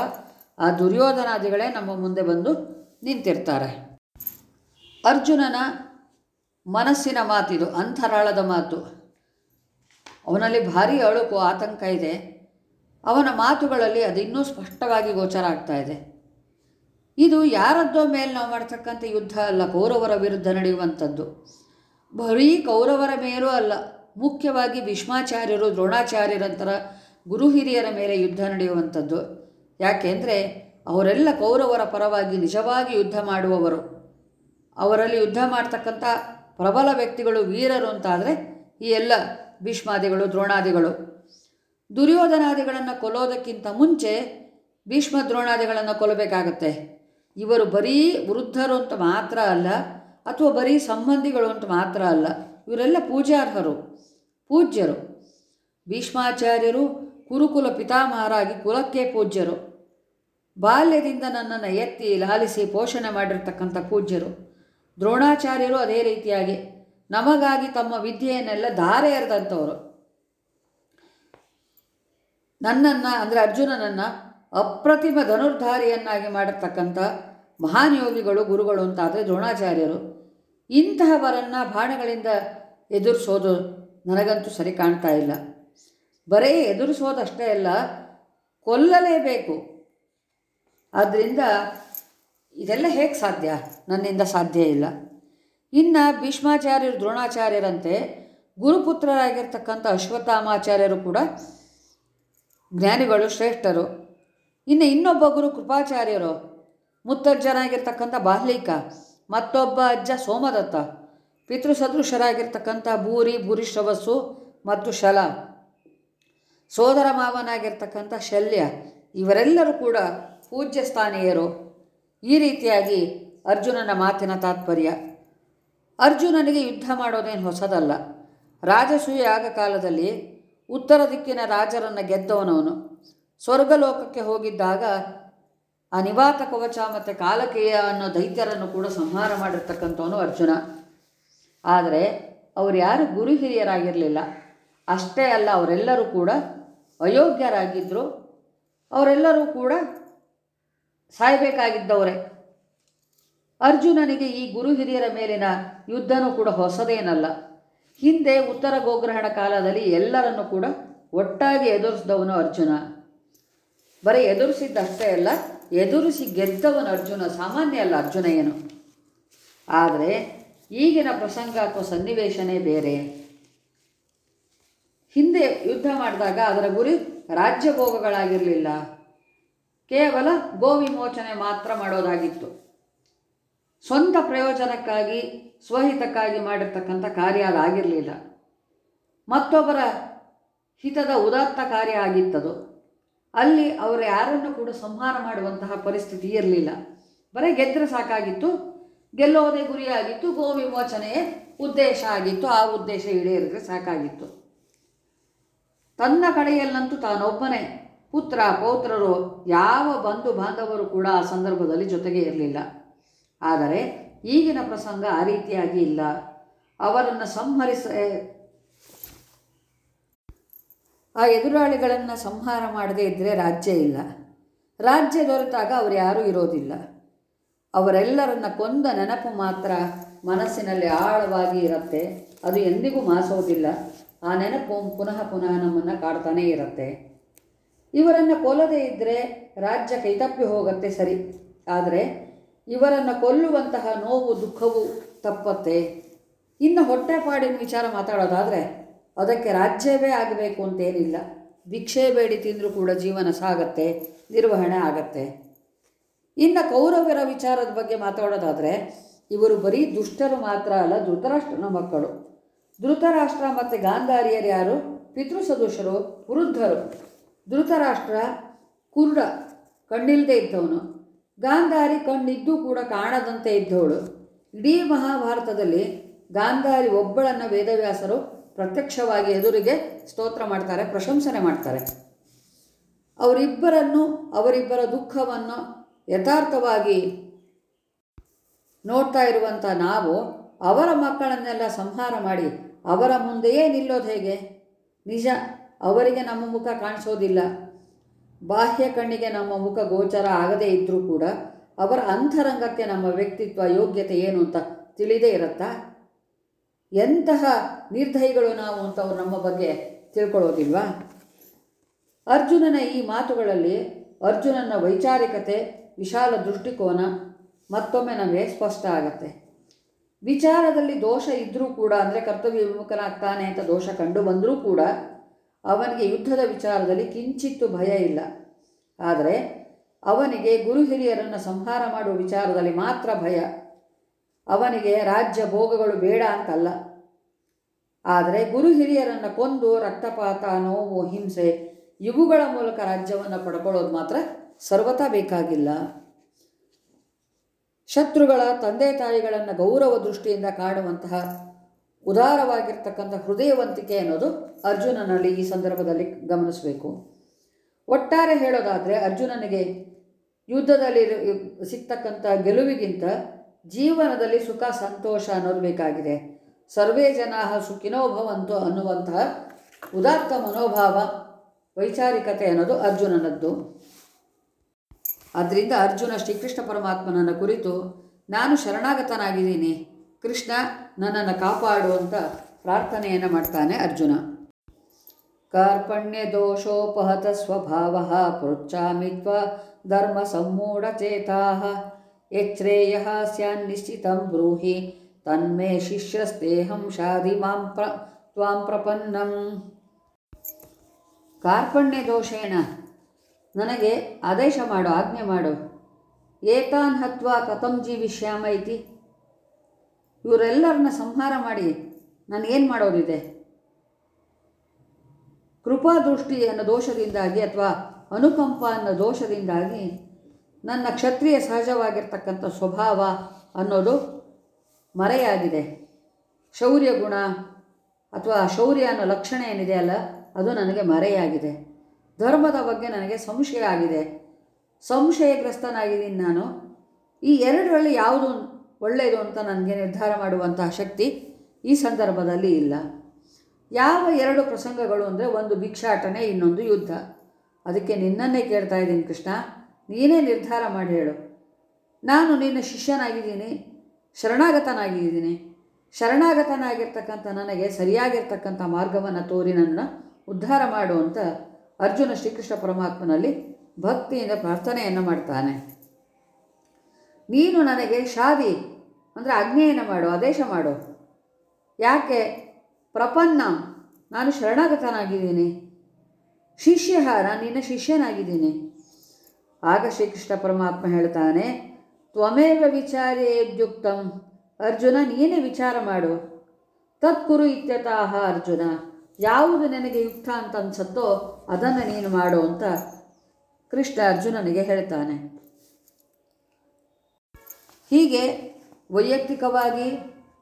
ಆ ದುರ್ಯೋಧನಾದಿಗಳೇ ನಮ್ಮ ಮುಂದೆ ಬಂದು ನಿಂತಿರ್ತಾರೆ. ಅರ್ಜುನನ ಮನಸ್ಸಿನ ಮಾತಿದು, ಅಂತರಾಳದ ಮಾತು. ಅವನಲ್ಲಿ ಭಾರಿ ಅಳುಕು, ಆತಂಕ ಇದೆ. ಅವನ ಮಾತುಗಳಲ್ಲಿ ಅದಿನ್ನೂ ಸ್ಪಷ್ಟವಾಗಿ ಗೋಚರ ಆಗ್ತಾ ಇದೆ. ಇದು ಯಾರದ್ದೋ ಮೇಲೆ ನಾವು ಮಾಡ್ತಕ್ಕಂಥ ಯುದ್ಧ ಅಲ್ಲ, ಕೌರವರ ವಿರುದ್ಧ ನಡೆಯುವಂಥದ್ದು. ಬರೀ ಕೌರವರ ಮೇಲೂ ಅಲ್ಲ ಮುಖ್ಯವಾಗಿ ಭೀಷ್ಮಾಚಾರ್ಯರು ದ್ರೋಣಾಚಾರ್ಯರಂತರ ಗುರು ಹಿರಿಯರ ಮೇಲೆ ಯುದ್ಧ ನಡೆಯುವಂಥದ್ದು. ಯಾಕೆಂದರೆ ಅವರೆಲ್ಲ ಕೌರವರ ಪರವಾಗಿ ನಿಜವಾಗಿ ಯುದ್ಧ ಮಾಡುವವರು. ಅವರಲ್ಲಿ ಯುದ್ಧ ಮಾಡ್ತಕ್ಕಂಥ ಪ್ರಬಲ ವ್ಯಕ್ತಿಗಳು ವೀರರು ಅಂತಾದರೆ ಈ ಎಲ್ಲ ಭೀಷ್ಮಾದಿಗಳು, ದ್ರೋಣಾದಿಗಳು. ದುರ್ಯೋಧನಾದಿಗಳನ್ನು ಕೊಲ್ಲೋದಕ್ಕಿಂತ ಮುಂಚೆ ಭೀಷ್ಮ ದ್ರೋಣಾದಿಗಳನ್ನು ಕೊಲ್ಲಬೇಕಾಗತ್ತೆ. ಇವರು ಬರೀ ವೃದ್ಧರು ಅಂತ ಮಾತ್ರ ಅಲ್ಲ, ಅಥವಾ ಬರೀ ಸಂಬಂಧಿಗಳು ಅಂತ ಮಾತ್ರ ಅಲ್ಲ, ಇವರೆಲ್ಲ ಪೂಜಾರ್ಹರು. ಪೂಜ್ಯರು. ಭೀಷ್ಮಾಚಾರ್ಯರು ಕುರುಕುಲ ಪಿತಾಮಹರಾಗಿ ಕುಲಕ್ಕೆ ಪೂಜ್ಯರು. ಬಾಲ್ಯದಿಂದ ನನ್ನನ್ನು ಎತ್ತಿ ಲಾಲಿಸಿ ಪೋಷಣೆ ಮಾಡಿರ್ತಕ್ಕಂಥ ಪೂಜ್ಯರು. ದ್ರೋಣಾಚಾರ್ಯರು ಅದೇ ರೀತಿಯಾಗಿ ನಮಗಾಗಿ ತಮ್ಮ ವಿದ್ಯೆಯನ್ನೆಲ್ಲ ಧಾರೆ ಎರೆದಂಥವರು. ನನ್ನನ್ನು ಅಂದರೆ ಅರ್ಜುನನನ್ನು ಅಪ್ರತಿಮ ಧನುರ್ಧಾರಿಯನ್ನಾಗಿ ಮಾಡಿರ್ತಕ್ಕಂಥ ಮಹಾನ್ ಯೋಗಿಗಳು, ಗುರುಗಳು ಅಂತಾದರೆ ದ್ರೋಣಾಚಾರ್ಯರು. ಇಂತಹವರನ್ನು ಬಾಣಗಳಿಂದ ಎದುರಿಸೋದು ನನಗಂತೂ ಸರಿ ಕಾಣ್ತಾ ಇಲ್ಲ. ಬರೀ ಎದುರಿಸೋದಷ್ಟೇ ಅಲ್ಲ, ಕೊಲ್ಲಲೇಬೇಕು. ಆದ್ದರಿಂದ ಇದೆಲ್ಲ ಹೇಗೆ ಸಾಧ್ಯ? ನನ್ನಿಂದ ಸಾಧ್ಯ ಇಲ್ಲ. ಇನ್ನು ಭೀಷ್ಮಾಚಾರ್ಯರು, ದ್ರೋಣಾಚಾರ್ಯರಂತೆ ಗುರುಪುತ್ರರಾಗಿರ್ತಕ್ಕಂಥ ಅಶ್ವತ್ಥಾಮಾಚಾರ್ಯರು ಕೂಡ ಜ್ಞಾನಿಗಳು, ಶ್ರೇಷ್ಠರು. ಇನ್ನು ಇನ್ನೊಬ್ಬ ಗುರು ಕೃಪಾಚಾರ್ಯರು, ಮುತ್ತಜ್ಜನಾಗಿರ್ತಕ್ಕಂಥ ಬಾಹ್ಲಿಕ ಮತ್ತೊಬ್ಬ ಅಜ್ಜ ಸೋಮದತ್ತ. ಪಿತೃಸದೃಶರಾಗಿರ್ತಕ್ಕಂಥ ಭೂರಿ ಭೂರಿಶ್ರವಸ್ಸು ಮತ್ತು ಶಲ. ಸೋದರ ಮಾವನಾಗಿರ್ತಕ್ಕಂಥ ಶಲ್ಯ, ಇವರೆಲ್ಲರೂ ಕೂಡ ಪೂಜ್ಯ ಸ್ಥಾನೀಯರು. ಈ ರೀತಿಯಾಗಿ ಅರ್ಜುನನ ಮಾತಿನ ತಾತ್ಪರ್ಯ. ಅರ್ಜುನನಿಗೆ ಯುದ್ಧ ಮಾಡೋದೇನು ಹೊಸದಲ್ಲ. ರಾಜಸೂಯ ಆಗ ಕಾಲದಲ್ಲಿ ಉತ್ತರ ದಿಕ್ಕಿನ ರಾಜರನ್ನು ಗೆದ್ದವನವನು. ಸ್ವರ್ಗಲೋಕಕ್ಕೆ ಹೋಗಿದ್ದಾಗ ಆ ನಿವಾತ ಕವಚ ಮತ್ತು ಕಾಲಕೇಯ ಅನ್ನೋ ದೈತ್ಯರನ್ನು ಕೂಡ ಸಂಹಾರ ಮಾಡಿರ್ತಕ್ಕಂಥವನು ಅರ್ಜುನ. ಆದರೆ ಅವರು ಯಾರು ಗುರು ಹಿರಿಯರಾಗಿರಲಿಲ್ಲ. ಅಷ್ಟೇ ಅಲ್ಲ, ಅವರೆಲ್ಲರೂ ಕೂಡ ಅಯೋಗ್ಯರಾಗಿದ್ದರು ಅವರೆಲ್ಲರೂ ಕೂಡ ಸಾಯಬೇಕಾಗಿದ್ದವರೇ. ಅರ್ಜುನನಿಗೆ ಈ ಗುರು ಹಿರಿಯರ ಮೇಲಿನ ಯುದ್ಧನೂ ಕೂಡ ಹೊಸದೇನಲ್ಲ. ಹಿಂದೆ ಉತ್ತರ ಗೋಗ್ರಹಣ ಕಾಲದಲ್ಲಿ ಎಲ್ಲರನ್ನು ಕೂಡ ಒಟ್ಟಾಗಿ ಎದುರಿಸಿದವನು ಅರ್ಜುನ. ಬರೀ ಎದುರಿಸಿದ್ದಷ್ಟೇ ಅಲ್ಲ, ಎದುರಿಸಿ ಗೆದ್ದವನು ಅರ್ಜುನ, ಸಾಮಾನ್ಯ ಅಲ್ಲ ಅರ್ಜುನ ಏನು ಆದರೆ ಈಗಿನ ಪ್ರಸಂಗ ಅಥವಾ ಸನ್ನಿವೇಶನೇ ಬೇರೆ. ಹಿಂದೆ ಯುದ್ಧ ಮಾಡಿದಾಗ ಅದರ ಗುರಿ ರಾಜ್ಯ ಭೋಗಗಳಾಗಿರಲಿಲ್ಲ ಕೇವಲ ಗೋವಿಮೋಚನೆ ಮಾತ್ರ ಮಾಡೋದಾಗಿತ್ತು. ಸ್ವಂತ ಪ್ರಯೋಜನಕ್ಕಾಗಿ, ಸ್ವಹಿತಕ್ಕಾಗಿ ಮಾಡಿರ್ತಕ್ಕಂಥ ಕಾರ್ಯ ಅದಾಗಿರಲಿಲ್ಲ. ಮತ್ತೊಬ್ಬರ ಹಿತದ ಉದಾತ್ತ ಕಾರ್ಯ ಆಗಿತ್ತದು. ಅಲ್ಲಿ ಅವರು ಯಾರನ್ನು ಕೂಡ ಸಂಹಾರ ಮಾಡುವಂತಹ ಪರಿಸ್ಥಿತಿ ಇರಲಿಲ್ಲ. ಬರೀ ಗೆದ್ದರೆ ಸಾಕಾಗಿತ್ತು. ಗೆಲ್ಲೋದೇ ಗುರಿಯಾಗಿತ್ತು ಗೋ ವಿಮೋಚನೆಯೇ ಉದ್ದೇಶ ಆಗಿತ್ತು, ಆ ಉದ್ದೇಶ ಈಡೇರಿದ್ರೆ ಸಾಕಾಗಿತ್ತು. ತನ್ನ ಕಡೆಯಲ್ಲಂತೂ ತಾನೊಬ್ಬನೇ. ಪುತ್ರ, ಪೌತ್ರರು, ಯಾವ ಬಂಧು ಬಾಂಧವರು ಕೂಡ ಆ ಸಂದರ್ಭದಲ್ಲಿ ಜೊತೆಗೆ ಇರಲಿಲ್ಲ. ಆದರೆ ಈಗಿನ ಪ್ರಸಂಗ ಆ ರೀತಿಯಾಗಿ ಇಲ್ಲ. ಅವರನ್ನು ಸಂಹರಿಸ ಆ ಎದುರಾಳಿಗಳನ್ನು ಸಂಹಾರ ಮಾಡದೇ ಇದ್ದರೆ ರಾಜ್ಯ ಇಲ್ಲ. ರಾಜ್ಯ ದೊರೆತಾಗ ಅವರು ಯಾರೂ ಇರೋದಿಲ್ಲ. ಅವರೆಲ್ಲರನ್ನ ಕೊಂದ ನೆನಪು ಮಾತ್ರ ಮನಸ್ಸಿನಲ್ಲಿ ಆಳವಾಗಿ ಇರುತ್ತೆ. ಅದು ಎಂದಿಗೂ ಮಾಸೋದಿಲ್ಲ. ಆ ನೆನಪು ಪುನಃ ಪುನಃ ನಮ್ಮನ್ನು ಕಾಡ್ತಾನೇ ಇರುತ್ತೆ. ಇವರನ್ನು ಕೊಲ್ಲದೇ ಇದ್ದರೆ ರಾಜ್ಯ ಕೈತಪ್ಪಿ ಹೋಗುತ್ತೆ ಸರಿ. ಆದರೆ ಇವರನ್ನು ಕೊಲ್ಲುವಂತಹ ನೋವು ದುಃಖವು ತಪ್ಪತ್ತೆ. ಇನ್ನು ಹೊಟ್ಟೆಪಾಡಿನ ವಿಚಾರ ಮಾತಾಡೋದಾದರೆ ಅದಕ್ಕೆ ರಾಜ್ಯವೇ ಆಗಬೇಕು ಅಂತೇನಿಲ್ಲ. ಭಿಕ್ಷೆ ಬೇಡಿ ತಿಂದರೂ ಕೂಡ ಜೀವನ ಸಾಗತ್ತೆ, ನಿರ್ವಹಣೆ ಆಗತ್ತೆ. ಇನ್ನು ಕೌರವರ ವಿಚಾರದ ಬಗ್ಗೆ ಮಾತಾಡೋದಾದರೆ, ಇವರು ಬರೀ ದುಷ್ಟರು ಮಾತ್ರ ಅಲ್ಲ, ಧೃತರಾಷ್ಟ್ರನ ಮಕ್ಕಳು. ಧೃತರಾಷ್ಟ್ರ ಮತ್ತು ಗಾಂಧಾರಿಯರು ಯಾರು? ಪಿತೃಸದೃಶರು ವೃದ್ಧರು. ಧೃತರಾಷ್ಟ್ರ ಕುರುಡ ಕಣ್ಣಿಲ್ಲದೆ ಇದ್ದವನು. ಗಾಂಧಾರಿ ಕಣ್ಣಿದ್ದು ಕೂಡ ಕಾಣದಂತೆ ಇದ್ದವಳು. ಇಡೀ ಮಹಾಭಾರತದಲ್ಲಿ ಗಾಂಧಾರಿ ಒಬ್ಬಳನ್ನು ವೇದವ್ಯಾಸರು ಪ್ರತ್ಯಕ್ಷವಾಗಿ ಎದುರಿಗೆ ಸ್ತೋತ್ರ ಮಾಡ್ತಾರೆ, ಪ್ರಶಂಸನೆ ಮಾಡ್ತಾರೆ. ಅವರಿಬ್ಬರನ್ನು, ಅವರಿಬ್ಬರ ದುಃಖವನ್ನು ಯಥಾರ್ಥವಾಗಿ ನೋಡ್ತಾ ಇರುವಂಥ ನಾವು ಅವರ ಮಕ್ಕಳನ್ನೆಲ್ಲ ಸಂಹಾರ ಮಾಡಿ ಅವರ ಮುಂದೆಯೇ ನಿಲ್ಲೋದು ಹೇಗೆ? ನಿಜ, ಅವರಿಗೆ ನಮ್ಮ ಮುಖ ಕಾಣಿಸೋದಿಲ್ಲ. ಬಾಹ್ಯ ಕಣ್ಣಿಗೆ ನಮ್ಮ ಮುಖ ಗೋಚರ ಆಗದೇ ಇದ್ದರೂ ಕೂಡ ಅವರ ಅಂತರಂಗಕ್ಕೆ ನಮ್ಮ ವ್ಯಕ್ತಿತ್ವ ಯೋಗ್ಯತೆ ಏನು ಅಂತ ತಿಳಿದೇ ಇರುತ್ತಾ? ಎಂತಹ ನಿರ್ಧಯಗಳು ನಾವು ಅಂತ ಅವ್ರು ನಮ್ಮ ಬಗ್ಗೆ ತಿಳ್ಕೊಳ್ಳೋದಿಲ್ವಾ? ಅರ್ಜುನನ ಈ ಮಾತುಗಳಲ್ಲಿ ಅರ್ಜುನನ ವೈಚಾರಿಕತೆ ವಿಶಾಲ ದೃಷ್ಟಿಕೋನ ಮತ್ತೊಮ್ಮೆ ನಮಗೆ ಸ್ಪಷ್ಟ ಆಗತ್ತೆ. ವಿಚಾರದಲ್ಲಿ ದೋಷ ಇದ್ದರೂ ಕೂಡ, ಅಂದರೆ ಕರ್ತವ್ಯ ವಿಮುಖನಾಗ್ತಾನೆ ಅಂತ ದೋಷ ಕಂಡು ಬಂದರೂ ಕೂಡ ಅವನಿಗೆ ಯುದ್ಧದ ವಿಚಾರದಲ್ಲಿ ಕಿಂಚಿತ್ತು ಭಯ ಇಲ್ಲ. ಆದರೆ ಅವನಿಗೆ ಗುರು ಹಿರಿಯರನ್ನು ಸಂಹಾರ ಮಾಡುವ ವಿಚಾರದಲ್ಲಿ ಮಾತ್ರ ಭಯ. ಅವನಿಗೆ ರಾಜ್ಯ ಭೋಗಗಳು ಬೇಡ ಅಂತಲ್ಲ. ಆದರೆ ಗುರು ಹಿರಿಯರನ್ನು ಕೊಂದು ರಕ್ತಪಾತ, ನೋವು, ಹಿಂಸೆ ಇವುಗಳ ಮೂಲಕ ರಾಜ್ಯವನ್ನು ಪಡ್ಕೊಳ್ಳೋದು ಮಾತ್ರ ಸರ್ವತಾ ಬೇಕಾಗಿಲ್ಲ. ಶತ್ರುಗಳ ತಂದೆ ತಾಯಿಗಳನ್ನು ಗೌರವ ದೃಷ್ಟಿಯಿಂದ ಕಾಣುವಂತಹ ಉದಾರವಾಗಿರ್ತಕ್ಕಂಥ ಹೃದಯವಂತಿಕೆ ಅನ್ನೋದು ಅರ್ಜುನನಲ್ಲಿ ಈ ಸಂದರ್ಭದಲ್ಲಿ ಗಮನಿಸಬೇಕು. ಒಟ್ಟಾರೆ ಹೇಳೋದಾದರೆ ಅರ್ಜುನನಿಗೆ ಯುದ್ಧದಲ್ಲಿ ಸಿಗ್ತಕ್ಕಂಥ ಗೆಲುವಿಗಿಂತ ಜೀವನದಲ್ಲಿ ಸುಖ, ಸಂತೋಷ ಅನ್ನೋದು ಬೇಕಾಗಿದೆ. ಸರ್ವೇ ಜನ ಸುಖಿನೋ ಭವಂತು ಅನ್ನುವಂತಹ ಉದಾತ್ತ ಮನೋಭಾವ, ವೈಚಾರಿಕತೆ ಅನ್ನೋದು ಅರ್ಜುನನದ್ದು. ಆದ್ದರಿಂದ ಅರ್ಜುನ ಶ್ರೀಕೃಷ್ಣ ಪರಮಾತ್ಮನನ್ನು ಕುರಿತು ನಾನು ಶರಣಾಗತನಾಗಿದ್ದೀನಿ. ಕೃಷ್ಣ ನನ್ನನ್ನು ಅಂತ ಪ್ರಾರ್ಥನೆಯನ್ನು ಮಾಡ್ತಾನೆ ಅರ್ಜುನ. ಕಾರ್ಪಣ್ಯ ದೋಷೋಪಹತ ಸ್ವಭಾವ ತ್ವ ಧರ್ಮ ಸಮ್ಮೂಢಚೇತಾ ಸ್ಯಾನ್ ಸ್ಯಾನ್ನಿಶ್ಚಿತಂ ಬ್ರೂಹಿ ತನ್ಮೇ ಶಿಷ್ಯಸ್ತೇಹಂ ಶಾಧಿ ಮಾಂ ಪ್ರ ತ್ವಾಂ ಪ್ರಪನ್ನಂ. ಕಾರ್ಪಣ್ಯ ದೋಷೇಣ ನನಗೆ ಆದೇಶ ಮಾಡು, ಆಜ್ಞೆ ಮಾಡು. ಏತಾನ್ ಹತ್ವಾ ಕಥಂ ಜೀವಿಷ್ಯಾಮ ಐತಿ ಇವರೆಲ್ಲರನ್ನ ಸಂಹಾರ ಮಾಡಿ ನನಗೇನು ಮಾಡೋದಿದೆ? ಕೃಪಾದೃಷ್ಟಿ ಅನ್ನೋ ದೋಷದಿಂದಾಗಿ ಅಥವಾ ಅನುಕಂಪ ಅನ್ನೋ ದೋಷದಿಂದಾಗಿ ನನ್ನ ಕ್ಷತ್ರಿಯ ಸಹಜವಾಗಿರ್ತಕ್ಕಂಥ ಸ್ವಭಾವ ಅನ್ನೋದು ಮರೆಯಾಗಿದೆ. ಶೌರ್ಯ ಗುಣ ಅಥವಾ ಶೌರ್ಯ ಅನ್ನೋ ಲಕ್ಷಣ ಏನಿದೆ ಅಲ್ಲ, ಅದು ನನಗೆ ಮರೆಯಾಗಿದೆ. ಧರ್ಮದ ಬಗ್ಗೆ ನನಗೆ ಸಂಶಯ ಆಗಿದೆ. ಸಂಶಯಗ್ರಸ್ತನಾಗಿದ್ದೀನಿ ನಾನು. ಈ ಎರಡರಲ್ಲಿ ಯಾವುದು ಒಳ್ಳೆಯದು ಅಂತ ನನಗೆ ನಿರ್ಧಾರ ಮಾಡುವಂತಹ ಶಕ್ತಿ ಈ ಸಂದರ್ಭದಲ್ಲಿ ಇಲ್ಲ. ಯಾವ ಎರಡು ಪ್ರಸಂಗಗಳು ಅಂದರೆ ಒಂದು ಭಿಕ್ಷಾಟನೆ, ಇನ್ನೊಂದು ಯುದ್ಧ. ಅದಕ್ಕೆ ನಿನ್ನನ್ನೇ ಕೇಳ್ತಾ ಇದ್ದೀನಿ ಕೃಷ್ಣ. ನೀನೇ ನಿರ್ಧಾರ ಮಾಡಿ ಹೇಳು. ನಾನು ನಿನ್ನ ಶಿಷ್ಯನಾಗಿದ್ದೀನಿ, ಶರಣಾಗತನಾಗಿದ್ದೀನಿ. ಶರಣಾಗತನಾಗಿರ್ತಕ್ಕಂಥ ನನಗೆ ಸರಿಯಾಗಿರ್ತಕ್ಕಂಥ ಮಾರ್ಗವನ್ನು ತೋರಿ ನನ್ನ ಉದ್ಧಾರ ಮಾಡು ಅಂತ ಅರ್ಜುನ ಶ್ರೀಕೃಷ್ಣ ಪರಮಾತ್ಮನಲ್ಲಿ ಭಕ್ತಿಯಿಂದ ಪ್ರಾರ್ಥನೆಯನ್ನು ಮಾಡ್ತಾನೆ. ನೀನು ನನಗೆ ಶಾದಿ, ಅಂದರೆ ಆಜ್ಞೆಯನ್ನು ಮಾಡು, ಆದೇಶ ಮಾಡು. ಯಾಕೆ? ಪ್ರಪನ್ನ, ನಾನು ಶರಣಾಗತನಾಗಿದ್ದೀನಿ. ಶಿಷ್ಯಹಾರ ನಾನು ನಿನ್ನ ಶಿಷ್ಯನಾಗಿದ್ದೀನಿ. ಆಗ ಶ್ರೀಕೃಷ್ಣ ಪರಮಾತ್ಮ ಹೇಳ್ತಾನೆ, ತ್ವಮೇವ ವಿಚಾರೇದ್ಯುಕ್ತಂ ಅರ್ಜುನ, ನೀನೇ ವಿಚಾರ ಮಾಡು. ತತ್ಕುರು ಇತ್ಯತಾಹ ಅರ್ಜುನ. ಯಾವುದು ನನಗೆ ಯುಕ್ತ ಅಂತ ಅನ್ಸತ್ತೋ ಅದನ್ನು ನೀನು ಮಾಡು ಅಂತ ಕೃಷ್ಣ ಅರ್ಜುನನಿಗೆ ಹೇಳ್ತಾನೆ. ಹೀಗೆ ವೈಯಕ್ತಿಕವಾಗಿ,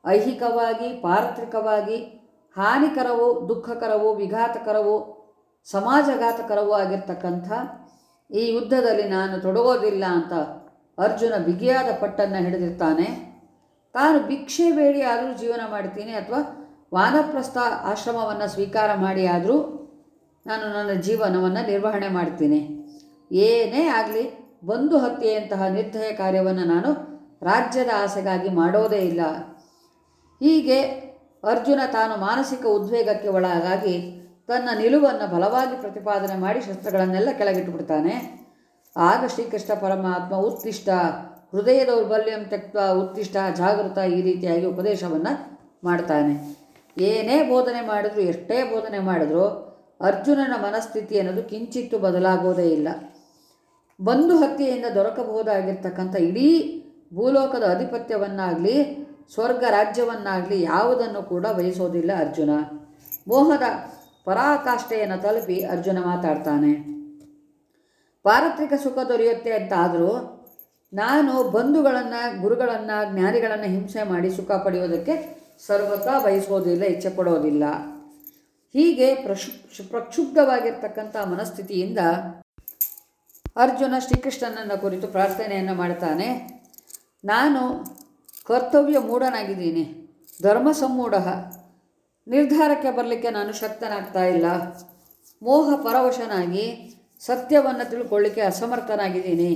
ಐಹಿಕವಾಗಿ ಪಾರತ್ರಿಕವಾಗಿ ಹಾನಿಕರವೂ, ದುಃಖಕರವೂ, ವಿಘಾತಕರವೂ, ಸಮಾಜಘಾತಕರವೂ ಆಗಿರ್ತಕ್ಕಂಥ ಈ ಯುದ್ಧದಲ್ಲಿ ನಾನು ತೊಡಗೋದಿಲ್ಲ ಅಂತ ಅರ್ಜುನ ಬಿಗಿಯಾದ ಪಟ್ಟನ್ನು ಹಿಡಿದಿರ್ತಾನೆ. ತಾನು ಭಿಕ್ಷೆ ಬೇಡಿ ಆದರೂ ಜೀವನ ಮಾಡ್ತೀನಿ ಅಥವಾ ವಾನಪ್ರಸ್ಥ ಆಶ್ರಮವನ್ನು ಸ್ವೀಕಾರ ಮಾಡಿ ಆದರೂ ನಾನು ನನ್ನ ಜೀವನವನ್ನು ನಿರ್ವಹಣೆ ಮಾಡ್ತೀನಿ. ಏನೇ ಆಗಲಿ ಬಂಧು ಹತ್ಯೆಯಂತಹ ನಿರ್ದಯ ಕಾರ್ಯವನ್ನು ನಾನು ರಾಜ್ಯದ ಆಸೆಗಾಗಿ ಮಾಡೋದೇ ಇಲ್ಲ. ಹೀಗೆ ಅರ್ಜುನ ತಾನು ಮಾನಸಿಕ ಉದ್ವೇಗಕ್ಕೆ ಒಳಗಾಗಿ ತನ್ನ ನಿಲುವನ್ನು ಬಲವಾಗಿ ಪ್ರತಿಪಾದನೆ ಮಾಡಿ ಶಸ್ತ್ರಗಳನ್ನೆಲ್ಲ ಕೆಳಗಿಟ್ಟುಬಿಡ್ತಾನೆ. ಆಗ ಶ್ರೀಕೃಷ್ಣ ಪರಮಾತ್ಮ ಉತ್ತಿಷ್ಟ ಹೃದಯ ದೌರ್ಬಲ್ಯಂ ತೆಕ್ತ ಉತ್ತಿಷ್ಟ ಜಾಗೃತ ಈ ರೀತಿಯಾಗಿ ಉಪದೇಶವನ್ನು ಮಾಡ್ತಾನೆ. ಏನೇ ಬೋಧನೆ ಮಾಡಿದ್ರು, ಎಷ್ಟೇ ಬೋಧನೆ ಮಾಡಿದ್ರು ಅರ್ಜುನನ ಮನಸ್ಥಿತಿ ಅನ್ನೋದು ಕಿಂಚಿತ್ತು ಬದಲಾಗೋದೇ ಇಲ್ಲ. ಬಂಧು ಹತ್ಯೆಯಿಂದ ದೊರಕಬಹುದಾಗಿರ್ತಕ್ಕಂಥ ಇಡೀ ಭೂಲೋಕದ ಅಧಿಪತ್ಯವನ್ನಾಗಲಿ, ಸ್ವರ್ಗ ರಾಜ್ಯವನ್ನಾಗಲಿ ಯಾವುದನ್ನು ಕೂಡ ಬಯಸೋದಿಲ್ಲ ಅರ್ಜುನ. ಮೋಹದ ಪರಾಕಾಷ್ಠೆಯನ್ನು ತಲುಪಿ ಅರ್ಜುನ ಮಾತಾಡ್ತಾನೆ. ಪಾರತ್ರಿಕ ಸುಖ ದೊರೆಯುತ್ತೆ ಅಂತ ಆದರೂ ನಾನು ಬಂಧುಗಳನ್ನು, ಗುರುಗಳನ್ನು, ಜ್ಞಾನಿಗಳನ್ನು ಹಿಂಸೆ ಮಾಡಿ ಸುಖ ಪಡೆಯೋದಕ್ಕೆ ಸರ್ವತಾ ಬಯಸೋದಿಲ್ಲ ಇಚ್ಛೆ ಪಡೋದಿಲ್ಲ ಹೀಗೆ ಪ್ರಕ್ಷು ಪ್ರಕ್ಷುಬ್ಧವಾಗಿರ್ತಕ್ಕಂಥ ಮನಸ್ಥಿತಿಯಿಂದ ಅರ್ಜುನ ಶ್ರೀಕೃಷ್ಣನನ್ನು ಕುರಿತು ಪ್ರಾರ್ಥನೆಯನ್ನು ಮಾಡ್ತಾನೆ. ನಾನು ಕರ್ತವ್ಯ ಮೂಢನಾಗಿದ್ದೀನಿ. ಧರ್ಮ ಸಮ್ಮೂಢ ನಿರ್ಧಾರಕ್ಕೆ ಬರಲಿಕ್ಕೆ ನಾನು ಶಕ್ತನಾಗ್ತಾ ಇಲ್ಲ. ಮೋಹ ಪರವಶನಾಗಿ ಸತ್ಯವನ್ನು ತಿಳ್ಕೊಳ್ಳಿಕ್ಕೆ ಅಸಮರ್ಥನಾಗಿದ್ದೀನಿ.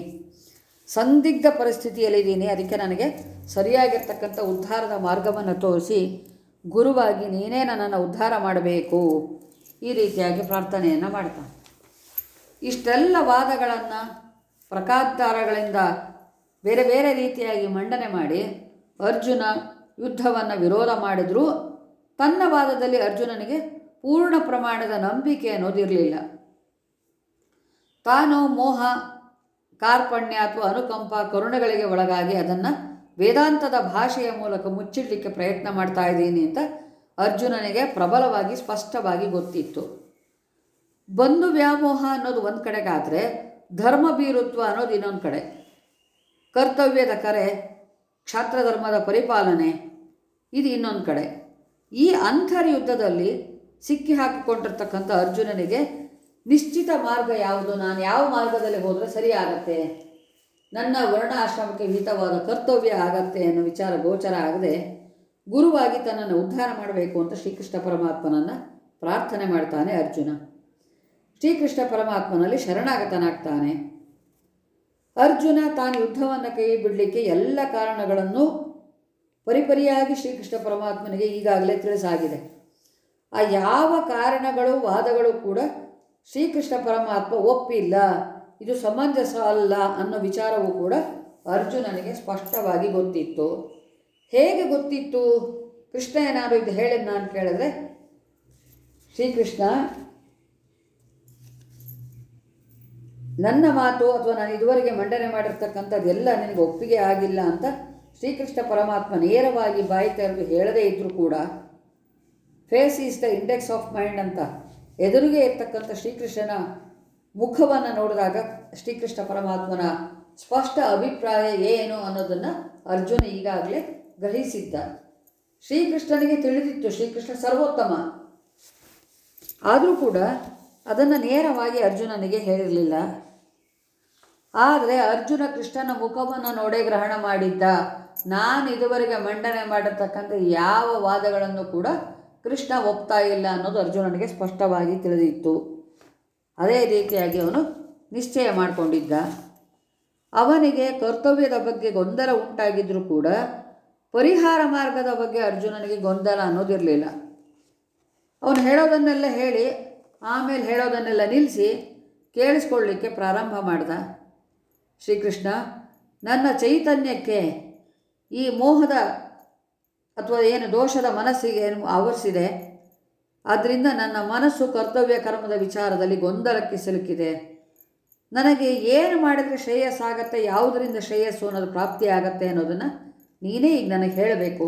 ಸಂದಿಗ್ಧ ಪರಿಸ್ಥಿತಿಯಲ್ಲಿದ್ದೀನಿ. ಅದಕ್ಕೆ ನನಗೆ ಸರಿಯಾಗಿರ್ತಕ್ಕಂಥ ಉದ್ಧಾರದ ಮಾರ್ಗವನ್ನು ತೋರಿಸಿ, ಗುರುವಾಗಿ ನೀನೇ ನನ್ನನ್ನು ಉದ್ಧಾರ ಮಾಡಬೇಕು. ಈ ರೀತಿಯಾಗಿ ಪ್ರಾರ್ಥನೆಯನ್ನು ಮಾಡ್ತಾನೆ. ಇಷ್ಟೆಲ್ಲ ವಾದಗಳನ್ನು ಪ್ರಕಾತ್ತಾರಗಳಿಂದ ಬೇರೆ ಬೇರೆ ರೀತಿಯಾಗಿ ಮಂಡನೆ ಮಾಡಿ, ಅರ್ಜುನ ಯುದ್ಧವನ್ನು ವಿರೋಧ ಮಾಡಿದರೂ ತನ್ನ ವಾದದಲ್ಲಿ ಅರ್ಜುನನಿಗೆ ಪೂರ್ಣ ಪ್ರಮಾಣದ ನಂಬಿಕೆ ಅನ್ನೋದಿರಲಿಲ್ಲ. ತಾನು ಮೋಹ ಕಾರ್ಪಣ್ಯ ಅಥವಾ ಅನುಕಂಪ ಕರುಣೆಗಳಿಗೆ ಒಳಗಾಗಿ ಅದನ್ನು ವೇದಾಂತದ ಭಾಷೆಯ ಮೂಲಕ ಮುಚ್ಚಿಡಲಿಕ್ಕೆ ಪ್ರಯತ್ನ ಮಾಡ್ತಾ ಇದ್ದೀನಿ ಅಂತ ಅರ್ಜುನನಿಗೆ ಪ್ರಬಲವಾಗಿ ಸ್ಪಷ್ಟವಾಗಿ ಗೊತ್ತಿತ್ತು. ಬಂಧು ವ್ಯಾಮೋಹ ಅನ್ನೋದು ಒಂದು ಕಡೆಗಾದರೆ ಧರ್ಮ ಬೀರುತ್ವ ಅನ್ನೋದು ಇನ್ನೊಂದು ಕಡೆ. ಕರ್ತವ್ಯದ ಕರೆ, ಕ್ಷಾತ್ರಧರ್ಮದ ಪರಿಪಾಲನೆ, ಇದು ಇನ್ನೊಂದು ಕಡೆ. ಈ ಅಂತರ್ಯುದ್ಧದಲ್ಲಿ ಸಿಕ್ಕಿ ಹಾಕಿಕೊಂಡಿರ್ತಕ್ಕಂಥ ಅರ್ಜುನನಿಗೆ ನಿಶ್ಚಿತ ಮಾರ್ಗ ಯಾವುದು? ನಾನು ಯಾವ ಮಾರ್ಗದಲ್ಲಿ ಹೋದರೆ ಸರಿಯಾಗತ್ತೆ ನನ್ನ ವರ್ಣ ಆಶ್ರಮಕ್ಕೆ ಹಿತವಾದ ಕರ್ತವ್ಯ ಆಗತ್ತೆ ಅನ್ನೋ ವಿಚಾರ ಗೋಚರ ಆಗದೆ ಗುರುವಾಗಿ ತನ್ನನ್ನು ಉದ್ಧಾರ ಮಾಡಬೇಕು ಅಂತ ಶ್ರೀಕೃಷ್ಣ ಪರಮಾತ್ಮನನ್ನು ಪ್ರಾರ್ಥನೆ ಮಾಡ್ತಾನೆ ಅರ್ಜುನ. ಶ್ರೀಕೃಷ್ಣ ಪರಮಾತ್ಮನಲ್ಲಿ ಶರಣಾಗತನಾಗ್ತಾನೆ. ಅರ್ಜುನ ತಾನು ಯುದ್ಧವನ್ನು ಕೈ ಬಿಡಲಿಕ್ಕೆ ಎಲ್ಲ ಕಾರಣಗಳನ್ನು ಪರಿಪರಿಯಾಗಿ ಶ್ರೀಕೃಷ್ಣ ಪರಮಾತ್ಮನಿಗೆ ಈಗಾಗಲೇ ತಿಳಿಸಾಗಿದೆ. ಆ ಯಾವ ಕಾರಣಗಳು, ವಾದಗಳು ಕೂಡ ಶ್ರೀಕೃಷ್ಣ ಪರಮಾತ್ಮ ಒಪ್ಪಿಲ್ಲ, ಇದು ಸಮಂಜಸ ಅಲ್ಲ ಅನ್ನೋ ವಿಚಾರವೂ ಕೂಡ ಅರ್ಜುನನಿಗೆ ಸ್ಪಷ್ಟವಾಗಿ ಗೊತ್ತಿತ್ತು. ಹೇಗೆ ಗೊತ್ತಿತ್ತು? ಕೃಷ್ಣ ಏನಾದರೂ ಇದು ಹೇಳಿದ್ನ ಅಂತ ಕೇಳಿದ್ರೆ, ಶ್ರೀಕೃಷ್ಣ, ನನ್ನ ಮಾತು ಅಥವಾ ನಾನು ಇದುವರೆಗೆ ಮಂಡನೆ ಮಾಡಿರ್ತಕ್ಕಂಥದ್ದೆಲ್ಲ ನಿನಗೆ ಒಪ್ಪಿಗೆ ಆಗಿಲ್ಲ ಅಂತ ಶ್ರೀಕೃಷ್ಣ ಪರಮಾತ್ಮ ನೇರವಾಗಿ ಬಾಯಿ ತೆರೆದು ಹೇಳದೇ ಇದ್ದರೂ ಕೂಡ, face is the index of mind ಅಂತ ಎದುರಿಗೆ ಇರ್ತಕ್ಕಂಥ ಶ್ರೀಕೃಷ್ಣನ ಮುಖವನ್ನು ನೋಡಿದಾಗ ಶ್ರೀಕೃಷ್ಣ ಪರಮಾತ್ಮನ ಸ್ಪಷ್ಟ ಅಭಿಪ್ರಾಯ ಏನು ಅನ್ನೋದನ್ನು ಅರ್ಜುನ ಈಗಾಗಲೇ ಗ್ರಹಿಸಿದ್ದ ಶ್ರೀಕೃಷ್ಣನಿಗೆ ತಿಳಿದಿತ್ತು, ಶ್ರೀಕೃಷ್ಣ ಸರ್ವೋತ್ತಮ. ಆದರೂ ಕೂಡ ಅದನ್ನು ನೇರವಾಗಿ ಅರ್ಜುನನಿಗೆ ಹೇಳಿರಲಿಲ್ಲ. ಆದರೆ ಅರ್ಜುನ ಕೃಷ್ಣನ ಮುಖವನ್ನು ನೋಡೇ ಗ್ರಹಣ ಮಾಡಿದ್ದ. ನಾನು ಇದುವರೆಗೆ ಮಂಡನೆ ಮಾಡಿರ್ತಕ್ಕಂಥ ಯಾವ ವಾದಗಳನ್ನು ಕೂಡ ಕೃಷ್ಣ ಒಪ್ತಾ ಇಲ್ಲ ಅನ್ನೋದು ಅರ್ಜುನನಿಗೆ ಸ್ಪಷ್ಟವಾಗಿ ತಿಳಿದಿತ್ತು. ಅದೇ ರೀತಿಯಾಗಿ ಅವನು ನಿಶ್ಚಯ ಮಾಡಿಕೊಂಡಿದ್ದ. ಅವನಿಗೆ ಕರ್ತವ್ಯದ ಬಗ್ಗೆ ಗೊಂದಲ ಉಂಟಾಗಿದ್ದರೂ ಕೂಡ ಪರಿಹಾರ ಮಾರ್ಗದ ಬಗ್ಗೆ ಅರ್ಜುನನಿಗೆ ಗೊಂದಲ ಅನ್ನೋದಿರಲಿಲ್ಲ. ಅವನು ಹೇಳೋದನ್ನೆಲ್ಲ ಹೇಳಿ, ಆಮೇಲೆ ಹೇಳೋದನ್ನೆಲ್ಲ ನಿಲ್ಲಿಸಿ ಕೇಳಿಸ್ಕೊಳ್ಳಿಕ್ಕೆ ಪ್ರಾರಂಭ ಮಾಡ್ದ. ಶ್ರೀಕೃಷ್ಣ, ನನ್ನ ಚೈತನ್ಯಕ್ಕೆ ಈ ಮೋಹದ ಅಥವಾ ಏನು ದೋಷದ ಮನಸ್ಸಿಗೆ ಆವರಿಸಿದೆ ಆದ್ದರಿಂದ ನನ್ನ ಮನಸ್ಸು ಕರ್ತವ್ಯ ಕರ್ಮದ ವಿಚಾರದಲ್ಲಿ ಗೊಂದಲಕ್ಕೆ ಸಿಲುಕಿದೆ. ನನಗೆ ಏನು ಮಾಡಿದರೆ ಶ್ರೇಯಸ್ಸಾಗತ್ತೆ ಯಾವುದರಿಂದ ಶ್ರೇಯಸ್ಸು ಅನ್ನೋದು ಪ್ರಾಪ್ತಿ ಆಗತ್ತೆ ಅನ್ನೋದನ್ನು ನೀನೇ ಈಗ ನನಗೆ ಹೇಳಬೇಕು.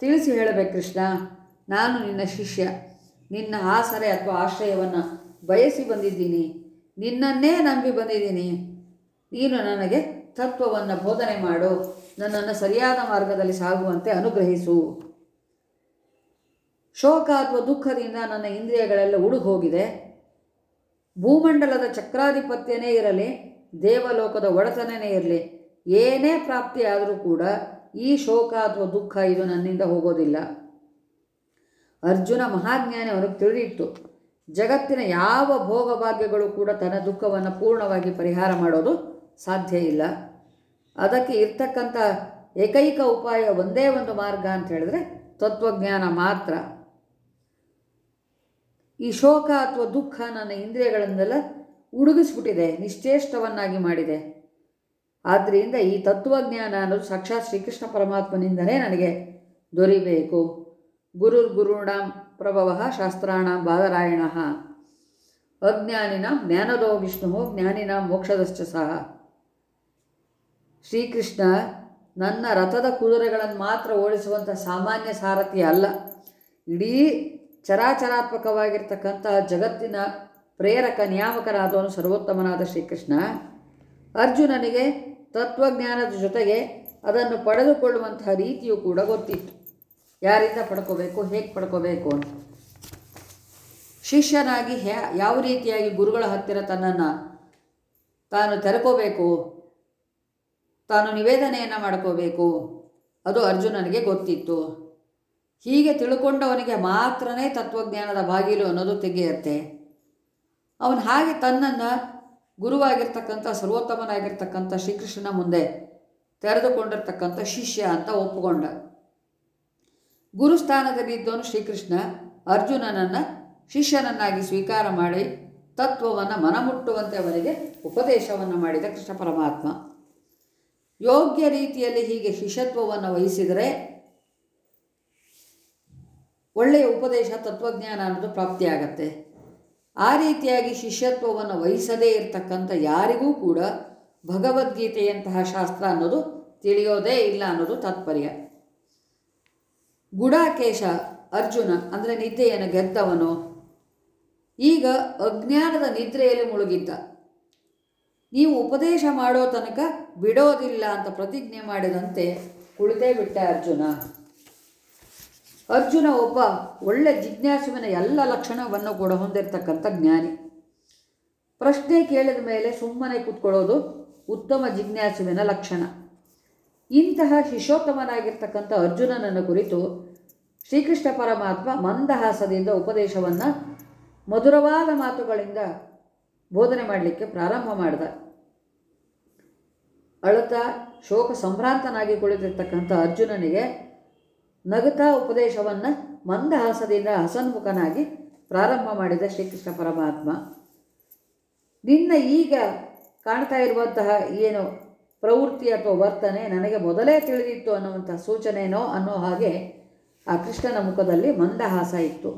ತಿಳಿಸಿ ಹೇಳಬೇಕು, ಕೃಷ್ಣ. ನಾನು ನಿನ್ನ ಶಿಷ್ಯ. ನಿನ್ನ ಆಸರೆ ಅಥವಾ ಆಶ್ರಯವನ್ನು ಬಯಸಿ ಬಂದಿದ್ದೀನಿ. ನಿನ್ನನ್ನೇ ನಂಬಿ ಬಂದಿದ್ದೀನಿ. ನೀನು ನನಗೆ ತತ್ವವನ್ನು ಬೋಧನೆ ಮಾಡು. ನನ್ನನ್ನು ಸರಿಯಾದ ಮಾರ್ಗದಲ್ಲಿ ಸಾಗುವಂತೆ ಅನುಗ್ರಹಿಸು. ಶೋಕ ಅಥವಾ ದುಃಖದಿಂದ ನನ್ನ ಇಂದ್ರಿಯಗಳೆಲ್ಲ ಉಡುಗು ಹೋಗಿದೆ ಭೂಮಂಡಲದ ಚಕ್ರಾಧಿಪತ್ಯನೇ ಇರಲಿ, ದೇವಲೋಕದ ಒಡೆತನೇ ಇರಲಿ, ಏನೇ ಪ್ರಾಪ್ತಿಯಾದರೂ ಕೂಡ ಈ ಶೋಕ ಅಥವಾ ದುಃಖ ಇದು ನನ್ನಿಂದ ಹೋಗೋದಿಲ್ಲ. ಅರ್ಜುನ ಮಹಾಜ್ಞಾನಿ ಅವನಿಗೆ ತಿಳಿದಿತ್ತು. ಜಗತ್ತಿನ ಯಾವ ಭೋಗಭಾಗ್ಯಗಳು ಕೂಡ ತನ್ನ ದುಃಖವನ್ನು ಪೂರ್ಣವಾಗಿ ಪರಿಹಾರ ಮಾಡೋದು ಸಾಧ್ಯ ಇಲ್ಲ. ಅದಕ್ಕೆ ಇರ್ತಕ್ಕಂಥ ಏಕೈಕ ಉಪಾಯ ಒಂದೇ ಒಂದು ಮಾರ್ಗ ಅಂತ ಹೇಳಿದ್ರೆ ತತ್ವಜ್ಞಾನ ಮಾತ್ರ. ಈ ಶೋಕ ಅಥವಾ ದುಃಖ ನನ್ನ ಇಂದ್ರಿಯಗಳನ್ನೆಲ್ಲ ಉಡುಗಿಸ್ಬಿಟ್ಟಿದೆ, ನಿಶ್ಚೇಷ್ಟವನ್ನಾಗಿ ಮಾಡಿದೆ. ಆದ್ದರಿಂದ ಈ ತತ್ವಜ್ಞಾನ ಅನ್ನೋದು ಸಾಕ್ಷಾತ್ ಶ್ರೀಕೃಷ್ಣ ಪರಮಾತ್ಮನಿಂದಲೇ ನನಗೆ ದೊರಿಬೇಕು. ಗುರುರ್ ಗುರುಣಾಂ ಪ್ರಭವ ಶಾಸ್ತ್ರಾಣ ಬಾದರಾಯಣ. ಅಜ್ಞಾನಿನ ಜ್ಞಾನದೋ ವಿಷ್ಣು ಜ್ಞಾನಿನ ಮೋಕ್ಷದಶ್ಚ ಸಹ. ಶ್ರೀಕೃಷ್ಣ ನನ್ನ ರಥದ ಕುದುರೆಗಳನ್ನು ಮಾತ್ರ ಓಡಿಸುವಂಥ ಸಾಮಾನ್ಯ ಸಾರಥಿ ಅಲ್ಲ. ಇಡೀ ಚರಾಚರಾತ್ಮಕವಾಗಿರ್ತಕ್ಕಂಥ ಜಗತ್ತಿನ ಪ್ರೇರಕ ನಿಯಾಮಕನಾದವನು ಸರ್ವೋತ್ತಮನಾದ ಶ್ರೀಕೃಷ್ಣ. ಅರ್ಜುನನಿಗೆ ತತ್ವಜ್ಞಾನದ ಜೊತೆಗೆ ಅದನ್ನು ಪಡೆದುಕೊಳ್ಳುವಂತಹ ರೀತಿಯು ಕೂಡ ಗೊತ್ತಿತ್ತು. ಯಾರಿಂದ ಪಡ್ಕೋಬೇಕು, ಹೇಗೆ ಪಡ್ಕೋಬೇಕು ಅಂತ. ಶಿಷ್ಯನಾಗಿ ಯಾವ ರೀತಿಯಾಗಿ ಗುರುಗಳ ಹತ್ತಿರ ತನ್ನನ್ನು ತಾನು ತೆರಕೋಬೇಕು? ತಾನು ನಿವೇದನೆಯನ್ನು ಮಾಡ್ಕೋಬೇಕು. ಅದು ಅರ್ಜುನನಿಗೆ ಗೊತ್ತಿತ್ತು. ಹೀಗೆ ತಿಳ್ಕೊಂಡವನಿಗೆ ಮಾತ್ರನೇ ತತ್ವಜ್ಞಾನದ ಬಾಗಿಲು ಅನ್ನೋದು ತೆಗೆಯತ್ತೆ. ಅವನು ಹಾಗೆ ತನ್ನನ್ನು ಗುರುವಾಗಿರ್ತಕ್ಕಂಥ ಸರ್ವೋತ್ತಮನಾಗಿರ್ತಕ್ಕಂಥ ಶ್ರೀಕೃಷ್ಣನ ಮುಂದೆ ತೆರೆದುಕೊಂಡಿರ್ತಕ್ಕಂಥ ಶಿಷ್ಯ ಅಂತ ಒಪ್ಪಿಕೊಂಡ ಗುರುಸ್ಥಾನದಲ್ಲಿದ್ದವನು ಶ್ರೀಕೃಷ್ಣ ಅರ್ಜುನನನ್ನು ಶಿಷ್ಯನನ್ನಾಗಿ ಸ್ವೀಕಾರ ಮಾಡಿ ತತ್ವವನ್ನು ಮನಮುಟ್ಟುವಂತೆ ಅವನಿಗೆ ಉಪದೇಶವನ್ನು ಮಾಡಿದ ಕೃಷ್ಣ ಪರಮಾತ್ಮ. ಯೋಗ್ಯ ರೀತಿಯಲ್ಲಿ ಹೀಗೆ ಶಿಷ್ಯತ್ವವನ್ನು ವಹಿಸಿದರೆ ಒಳ್ಳೆಯ ಉಪದೇಶ, ತತ್ವಜ್ಞಾನ ಅನ್ನೋದು ಪ್ರಾಪ್ತಿಯಾಗತ್ತೆ ಆ ರೀತಿಯಾಗಿ ಶಿಷ್ಯತ್ವವನ್ನು ವಹಿಸದೇ ಇರತಕ್ಕಂಥ ಯಾರಿಗೂ ಕೂಡ ಭಗವದ್ಗೀತೆಯಂತಹ ಶಾಸ್ತ್ರ ಅನ್ನೋದು ತಿಳಿಯೋದೇ ಇಲ್ಲ ಅನ್ನೋದು ತಾತ್ಪರ್ಯ. ಗುಡಾಕೇಶ ಅರ್ಜುನ ಅಂದರೆ ನಿದ್ದೆಯನ್ನು ಗೆದ್ದವನು. ಈಗ ಅಜ್ಞಾನದ ನಿದ್ರೆಯಲ್ಲಿ ಮುಳುಗಿದ್ದ. ನೀವು ಉಪದೇಶ ಮಾಡೋ ತನಕ ಬಿಡೋದಿಲ್ಲ ಅಂತ ಪ್ರತಿಜ್ಞೆ ಮಾಡಿದಂತೆ ಕುಳಿತೇ ಬಿಟ್ಟ ಅರ್ಜುನ. ಅರ್ಜುನ ಒಬ್ಬ ಒಳ್ಳೆ ಜಿಜ್ಞಾಸುವಿನ ಎಲ್ಲ ಲಕ್ಷಣವನ್ನು ಕೂಡ ಹೊಂದಿರತಕ್ಕಂಥ ಜ್ಞಾನಿ. ಪ್ರಶ್ನೆ ಕೇಳಿದ ಮೇಲೆ ಸುಮ್ಮನೆ ಕೂತ್ಕೊಳ್ಳೋದು ಉತ್ತಮ ಜಿಜ್ಞಾಸುವಿನ ಲಕ್ಷಣ. ಇಂತಹ ಶಿಶೋತ್ತಮನಾಗಿರ್ತಕ್ಕಂಥ ಅರ್ಜುನನನ್ನು ಕುರಿತು ಶ್ರೀಕೃಷ್ಣ ಪರಮಾತ್ಮ ಮಂದಹಾಸದಿಂದ ಉಪದೇಶವನ್ನು ಮಧುರವಾದ ಮಾತುಗಳಿಂದ ಬೋಧನೆ ಮಾಡಲಿಕ್ಕೆ ಪ್ರಾರಂಭ ಮಾಡಿದ. ಅಳತ ಶೋಕ ಸಂಭ್ರಾಂತನಾಗಿ ಕುಳಿತಿರ್ತಕ್ಕಂಥ ಅರ್ಜುನನಿಗೆ ನಗುತ್ತಾ ಉಪದೇಶವನ್ನು ಮಂದಹಾಸದಿಂದ ಹಸನ್ಮುಖನಾಗಿ ಪ್ರಾರಂಭ ಮಾಡಿದ ಶ್ರೀಕೃಷ್ಣ ಪರಮಾತ್ಮ. ನಿನ್ನ ಈಗ ಕಾಣ್ತಾ ಇರುವಂತಹ ಏನು ಪ್ರವೃತ್ತಿ ಅಥವಾ ವರ್ತನೆ ನನಗೆ ಮೊದಲೇ ತಿಳಿದಿತ್ತು ಅನ್ನುವಂಥ ಸೂಚನೆನೋ ಅನ್ನೋ ಹಾಗೆ ಆ ಕೃಷ್ಣನ ಮುಖದಲ್ಲಿ ಮಂದಹಾಸ ಇತ್ತು.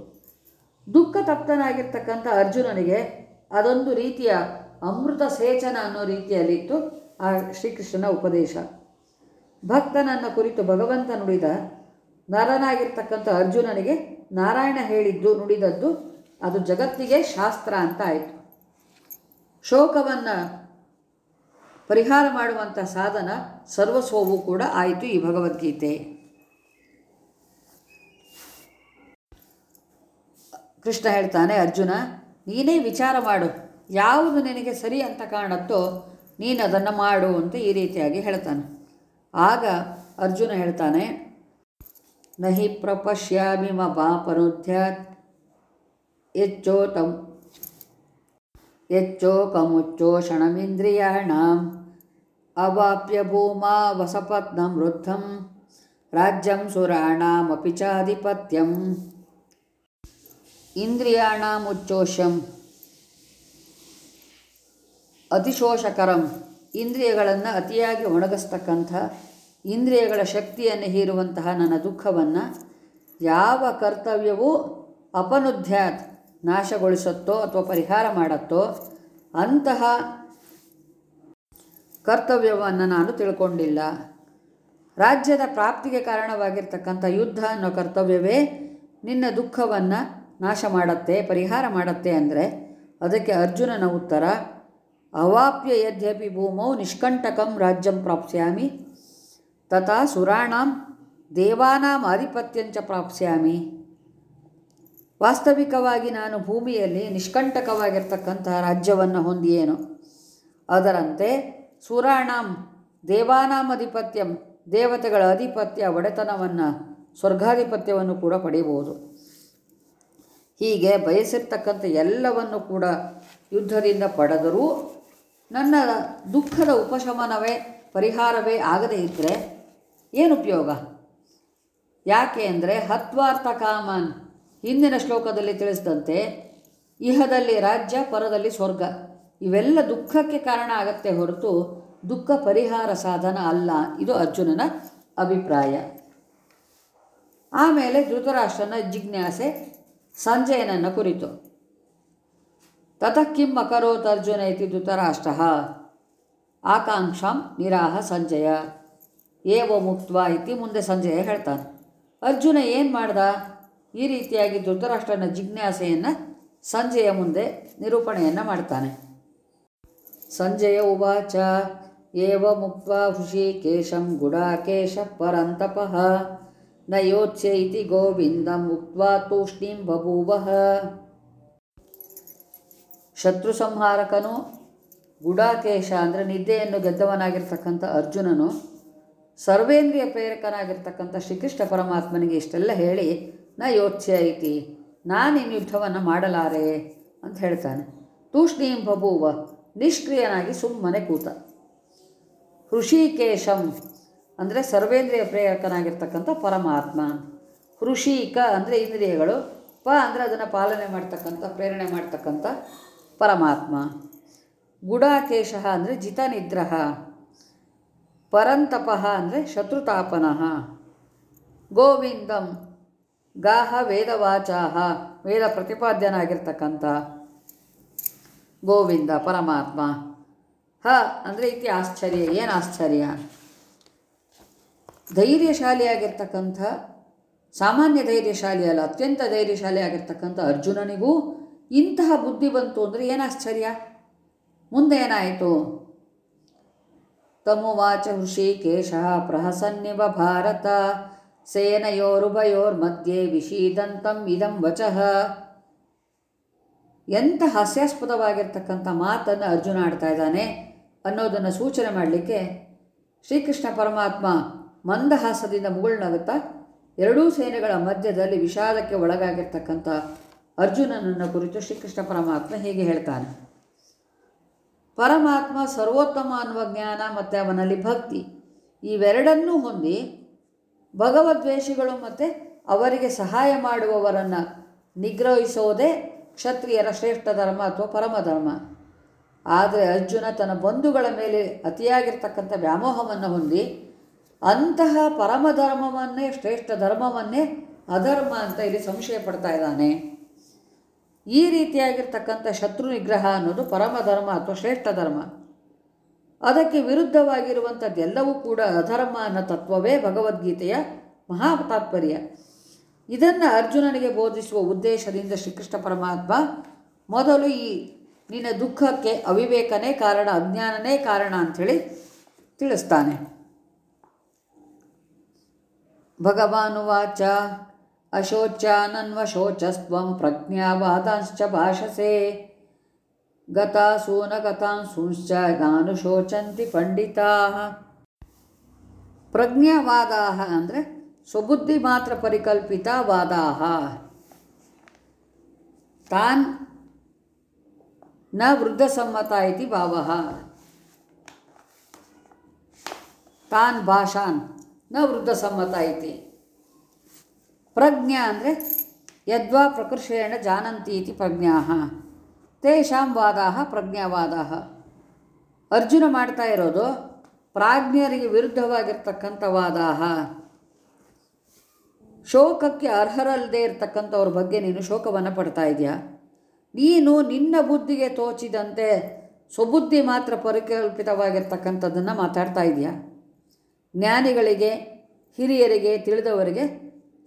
ದುಃಖ ತಪ್ತನಾಗಿರ್ತಕ್ಕಂಥ ಅರ್ಜುನನಿಗೆ ಅದೊಂದು ರೀತಿಯ ಅಮೃತ ಸೇಚನ ಅನ್ನೋ ರೀತಿಯಲ್ಲಿತ್ತು ಆ ಶ್ರೀಕೃಷ್ಣನ ಉಪದೇಶ. ಭಕ್ತನನ್ನ ಕುರಿತು ಭಗವಂತ ನುಡಿದ ನರನಾಗಿರ್ತಕ್ಕಂಥ ಅರ್ಜುನನಿಗೆ ನಾರಾಯಣ ಹೇಳಿದ್ದು ನುಡಿದದ್ದು ಅದು ಜಗತ್ತಿಗೆ ಶಾಸ್ತ್ರ ಅಂತ ಆಯಿತು. ಶೋಕವನ್ನು ಪರಿಹಾರ ಮಾಡುವಂಥ ಸಾಧನ ಸರ್ವಸ್ವವು ಕೂಡ ಆಯಿತು ಈ ಭಗವದ್ಗೀತೆ. ಕೃಷ್ಣ ಹೇಳ್ತಾನೆ, ಅರ್ಜುನ ನೀನೇ ವಿಚಾರ ಮಾಡು. ಯಾವುದು ನಿನಗೆ ಸರಿ ಅಂತ ಕಾಣುತ್ತೋ ನೀನು ಅದನ್ನು ಮಾಡು ಅಂತ ಈ ರೀತಿಯಾಗಿ ಹೇಳ್ತಾನೆ. ಆಗ ಅರ್ಜುನ ಹೇಳ್ತಾನೆ, ನಹಿ ಪ್ರಪಶ್ಯಾಮಿ ಮಾಪನುಧ್ಯಾತ್ ಯಚ್ಚೋತಂ ಯಚ್ಚೋಕಮುಚ್ಚೋಷಣಮಿಂದ್ರಿಯಾಣಾಂ ಅವಾಪ್ಯ ಭೂಮಾ ವಸಪತ್ನ ವೃದ್ಧಂ ರಾಜ್ಯಂ ಸುರಾಣಾಮಪಿ ಚಾಧಿಪತ್ಯಂ ಇಂದ್ರಿಯಾಣಾಮುಚ್ಚೋಷಂ, ಅತಿಶೋಷಕರಂ, ಇಂದ್ರಿಯಗಳನ್ನು ಅತಿಯಾಗಿ ಒಣಗಿಸ್ತಕ್ಕಂಥ ಇಂದ್ರಿಯಗಳ ಶಕ್ತಿಯನ್ನು ಹೀರುವಂತಹ ನನ್ನ ದುಃಖವನ್ನು ಯಾವ ಕರ್ತವ್ಯವೂ ಅಪನುಧ್ಯಾತ್ ನಾಶಗೊಳಿಸುತ್ತೋ ಅಥವಾ ಪರಿಹಾರ ಮಾಡುತ್ತೋ ಅಂತಹ ಕರ್ತವ್ಯವನ್ನು ನಾನು ತಿಳ್ಕೊಂಡಿಲ್ಲ. ರಾಜ್ಯದ ಪ್ರಾಪ್ತಿಗೆ ಕಾರಣವಾಗಿರ್ತಕ್ಕಂಥ ಯುದ್ಧ ಅನ್ನೋ ಕರ್ತವ್ಯವೇ ನಿನ್ನ ದುಃಖವನ್ನು ನಾಶ ಮಾಡುತ್ತೆ, ಪರಿಹಾರ ಮಾಡುತ್ತೆ ಅಂದರೆ ಅದಕ್ಕೆ ಅರ್ಜುನನ ಉತ್ತರ, ಅವಾಪ್ಯ ಯದ್ಯಪಿ ಭೂಮೌ ನಿಷ್ಕಂಟಕಂ ರಾಜ್ಯಂ ಪ್ರಾಪ್ಸ್ಯಾಮಿ, ತಥಾ ಸುರಾಣಾಂ ದೇವಾನಾಂ ಆಧಿಪತ್ಯಂಚ ಪ್ರಾಪ್ಸ್ಯಾಮಿ. ವಾಸ್ತವಿಕವಾಗಿ ನಾನು ಭೂಮಿಯಲ್ಲಿ ನಿಷ್ಕಂಟಕವಾಗಿರ್ತಕ್ಕಂತಹ ರಾಜ್ಯವನ್ನು ಹೊಂದಿಯೇನು? ಅದರಂತೆ, ಸುರಾಣಾಂ ದೇವಾನಾಂ ಅಧಿಪತ್ಯಂ ದೇವತೆಗಳ ಅಧಿಪತ್ಯ ಒಡೆತನವನ್ನು, ಸ್ವರ್ಗಾಧಿಪತ್ಯವನ್ನು ಕೂಡ ಪಡೆಯಬಹುದು. ಹೀಗೆ ಬಯಸಿರ್ತಕ್ಕಂಥ ಎಲ್ಲವನ್ನು ಕೂಡ ಯುದ್ಧದಿಂದ ಪಡೆದರೂ ನನ್ನ ದುಃಖದ ಉಪಶಮನವೇ, ಪರಿಹಾರವೇ ಆಗದೇ ಇದ್ದರೆ ಏನು ಉಪಯೋಗ? ಯಾಕೆ ಅಂದರೆ ಹತ್ವಾರ್ಥ ಕಾಮನ್ ಹಿಂದಿನ ಶ್ಲೋಕದಲ್ಲಿ ತಿಳಿಸಿದಂತೆ ಇಹದಲ್ಲಿ ರಾಜ್ಯ, ಪರದಲ್ಲಿ ಸ್ವರ್ಗ. ಇವೆಲ್ಲ ದುಃಖಕ್ಕೆ ಕಾರಣ ಆಗತ್ತೆ ಹೊರತು ದುಃಖ ಪರಿಹಾರ ಸಾಧನ ಅಲ್ಲ. ಇದು ಅರ್ಜುನನ ಅಭಿಪ್ರಾಯ. ಆಮೇಲೆ ಧೃತರಾಷ್ಟ್ರನ ಜಿಜ್ಞಾಸೆ ಸಂಜಯನನ್ನ ಕುರಿತು. ತತಃ ಕಿಂ ಅಕರೋತ್ ಅರ್ಜುನ ಇತಿ ಧೃತರಾಷ್ಟ್ರ ಆಕಾಂಕ್ಷಾಂ ನಿರಾಹ ಸಂಜಯ. ಏವೋ ಮುಕ್ತ್ವ ಇತಿ ಮುಂದೆ ಸಂಜಯ ಹೇಳ್ತಾನೆ. ಅರ್ಜುನ ಏನು ಮಾಡ್ದ? ಈ ರೀತಿಯಾಗಿ ಧೃತರಾಷ್ಟ್ರನ ಜಿಜ್ಞಾಸೆಯನ್ನು ಸಂಜೆಯ ಮುಂದೆ ನಿರೂಪಣೆಯನ್ನು ಮಾಡ್ತಾನೆ. ಸಂಜಯ ಉವಾಚ. ಏವ ಮುಕ್ತ ಹೃಷಿಕೇಶಂ ಗುಡಾಕೇಶ ಪರಂತಪಃ. ಉಕ್ತ್ವಾ ತೂಷ್ಣೀಂ ಬಭೂವಃ. ಶತ್ರು ಸಂಹಾರಕನು ಗುಡಾಕೇಶ ಅಂದರೆ ನಿದ್ದೆಯನ್ನು ಗೆದ್ದವನಾಗಿರ್ತಕ್ಕಂಥ ಅರ್ಜುನನು ಸರ್ವೇಂದ್ರಿಯ ಪ್ರೇರಕನಾಗಿರ್ತಕ್ಕಂಥ ಶ್ರೀಕೃಷ್ಣ ಪರಮಾತ್ಮನಿಗೆ ಇಷ್ಟೆಲ್ಲ ಹೇಳಿ, ನ ಯೋಚ್ಯ ಐತಿ ನಾನಿನ್ನು ಯುದ್ಧವನ್ನು ಮಾಡಲಾರೆ ಅಂತ ಹೇಳ್ತಾನೆ. ತೂಷ್ಣೀಂ ಬಭೂವ, ನಿಷ್ಕ್ರಿಯನಾಗಿ ಸುಮ್ಮನೆ ಕೂತ. ಹೃಷಿಕೇಶಂ ಅಂದರೆ ಸರ್ವೇಂದ್ರಿಯ ಪ್ರೇರಕನಾಗಿರ್ತಕ್ಕಂಥ ಪರಮಾತ್ಮ ಹೃಷಿಕ ಅಂದರೆ ಇಂದ್ರಿಯಗಳು, ಪ ಅಂದರೆ ಅದನ್ನು ಪಾಲನೆ ಮಾಡ್ತಕ್ಕಂಥ, ಪ್ರೇರಣೆ ಮಾಡ್ತಕ್ಕಂಥ ಪರಮಾತ್ಮ. ಗುಡಾಕೇಶ ಅಂದರೆ ಜಿತನಿದ್ರಹ ಪರಂತಪಃ ಅಂದರೆ ಶತ್ರುತಾಪನಃ, ಗೋವಿಂದಂ ಗಾಹ ವೇದವಾಚಾಹ, ವೇದ ಪ್ರತಿಪಾದ್ಯನಾಗಿರ್ತಕ್ಕಂಥ ಗೋವಿಂದ ಪರಮಾತ್ಮ. ಹ ಅಂದರೆ ಇತಿ ಆಶ್ಚರ್ಯ, ಏನು ಆಶ್ಚರ್ಯ? ಧೈರ್ಯಶಾಲಿಯಾಗಿರ್ತಕ್ಕಂಥ, ಸಾಮಾನ್ಯ ಧೈರ್ಯಶಾಲಿ ಅಲ್ಲ, ಅತ್ಯಂತ ಧೈರ್ಯಶಾಲಿ ಆಗಿರ್ತಕ್ಕಂಥ ಅರ್ಜುನನಿಗೂ ಇಂತಹ ಬುದ್ಧಿ ಬಂತು ಅಂದರೆ ಏನು ಆಶ್ಚರ್ಯ? ಮುಂದೆ ಏನಾಯಿತು? ತಮುವಾಚ ಹೃಷಿಕೇಶ ಪ್ರಹಸನ್ನಿವ ಭಾರತ ಸೇನಯೋರುಭಯೋರ್ಮಧ್ಯೆ ವಿಷೀದಂತಂ ಇದಂ ವಚಃ. ಎಂಥ ಹಾಸ್ಯಾಸ್ಪದವಾಗಿರ್ತಕ್ಕಂಥ ಮಾತನ್ನು ಅರ್ಜುನ ಆಡ್ತಾ ಇದ್ದಾನೆ ಅನ್ನೋದನ್ನು ಸೂಚನೆ ಮಾಡಲಿಕ್ಕೆ ಶ್ರೀಕೃಷ್ಣ ಪರಮಾತ್ಮ ಮಂದಹಾಸದಿಂದ ಮುಗುಳ್ನಗುತ್ತಾ? ಎರಡೂ ಸೇನೆಗಳ ಮಧ್ಯದಲ್ಲಿ ವಿಷಾದಕ್ಕೆ ಒಳಗಾಗಿರ್ತಕ್ಕಂಥ ಅರ್ಜುನನನ್ನು ಕುರಿತು ಶ್ರೀಕೃಷ್ಣ ಪರಮಾತ್ಮ ಹೀಗೆ ಹೇಳ್ತಾನೆ. ಪರಮಾತ್ಮ ಸರ್ವೋತ್ತಮ ಅನ್ನುವ ಜ್ಞಾನ ಮತ್ತು ಅವನಲ್ಲಿ ಭಕ್ತಿ, ಇವೆರಡನ್ನೂ ಹೊಂದಿ ಭಗವದ್ವೇಷಿಗಳು ಮತ್ತು ಅವರಿಗೆ ಸಹಾಯ ಮಾಡುವವರನ್ನು ನಿಗ್ರಹಿಸೋದೇ ಕ್ಷತ್ರಿಯರ ಶ್ರೇಷ್ಠ ಧರ್ಮ ಅಥವಾ ಪರಮಧರ್ಮ ಆದರೆ ಅರ್ಜುನ ತನ್ನ ಬಂಧುಗಳ ಮೇಲೆ ಅತಿಯಾಗಿರ್ತಕ್ಕಂಥ ವ್ಯಾಮೋಹವನ್ನು ಹೊಂದಿ ಅಂತಹ ಪರಮಧರ್ಮವನ್ನೇ ಶ್ರೇಷ್ಠ ಧರ್ಮವನ್ನೇ ಅಧರ್ಮ ಅಂತ ಇಲ್ಲಿ ಸಂಶಯ ಪಡ್ತಾ ಇದ್ದಾನೆ. ಈ ರೀತಿಯಾಗಿರ್ತಕ್ಕಂಥ ಶತ್ರು ನಿಗ್ರಹ ಅನ್ನೋದು ಪರಮ ಧರ್ಮ ಅಥವಾ ಶ್ರೇಷ್ಠ ಧರ್ಮ. ಅದಕ್ಕೆ ವಿರುದ್ಧವಾಗಿರುವಂಥದ್ದೆಲ್ಲವೂ ಕೂಡ ಅಧರ್ಮ ಅನ್ನೋ ತತ್ವವೇ ಭಗವದ್ಗೀತೆಯ ಮಹಾ ತಾತ್ಪರ್ಯ. ಇದನ್ನು ಅರ್ಜುನನಿಗೆ ಬೋಧಿಸುವ ಉದ್ದೇಶದಿಂದ ಶ್ರೀಕೃಷ್ಣ ಪರಮಾತ್ಮ ಮೊದಲು ಈ ನಿನ್ನ ದುಃಖಕ್ಕೆ ಅವಿವೇಕನೇ ಕಾರಣ, ಅಜ್ಞಾನನೇ ಕಾರಣ ಅಂಥೇಳಿ ತಿಳಿಸ್ತಾನೆ. ಭಗವಾನುವಾಚ ಅಶೋಚಾನನ್ವಶೋಚಸ್ತ್ವಂ ಪ್ರಜ್ಞಾವಾದಾಂಶ್ಚ ಭಾಷಸೆ ಗತಾಸೂನ ಗತಾಂಸೂಂಶ್ಚ ನಾನುಶೋಚಂತಿ ಪಂಡಿತಾ ಪ್ರಜ್ಞಾವಾದ ಅಂದರೆ ಸ್ವಬುದ್ಧಿ ಮಾತ್ರ ಪರಿಕಲ್ಪಿತ ವಾದಾ ತಾನ್ನ ವೃದ್ಧಸಮ್ಮತ ಇತಿ ಭಾವ ತಾನ್ ಭಾಷಾನ್ ನ ವೃದ್ಧ ಸಮ್ಮತ ಐತಿ. ಪ್ರಜ್ಞಾ ಅಂದರೆ ಯದ್ವಾ ಪ್ರಕೃಷೇಣ ಜಾನಂತಿ ಇತಿ ಪ್ರಜ್ಞಾ ತೇಷಾಂ ವಾದ ಪ್ರಜ್ಞಾವಾದ ಅರ್ಜುನ ಮಾಡ್ತಾ ಇರೋದು ಪ್ರಾಜ್ಞರಿಗೆ ವಿರುದ್ಧವಾಗಿರ್ತಕ್ಕಂಥ ವಾದ ಶೋಕಕ್ಕೆ ಅರ್ಹರಲ್ಲದೇ ಇರತಕ್ಕಂಥವ್ರ ಬಗ್ಗೆ ನೀನು ಶೋಕವನ್ನು ಪಡ್ತಾ ಇದೆಯಾ? ನೀನು ನಿನ್ನ ಬುದ್ಧಿಗೆ ತೋಚಿದಂತೆ ಸ್ವಬುದ್ಧಿ ಮಾತ್ರ ಪರಿಕಲ್ಪಿತವಾಗಿರ್ತಕ್ಕಂಥದ್ದನ್ನು ಮಾತಾಡ್ತಾ ಇದೆಯಾ? ಜ್ಞಾನಿಗಳಿಗೆ, ಹಿರಿಯರಿಗೆ, ತಿಳಿದವರಿಗೆ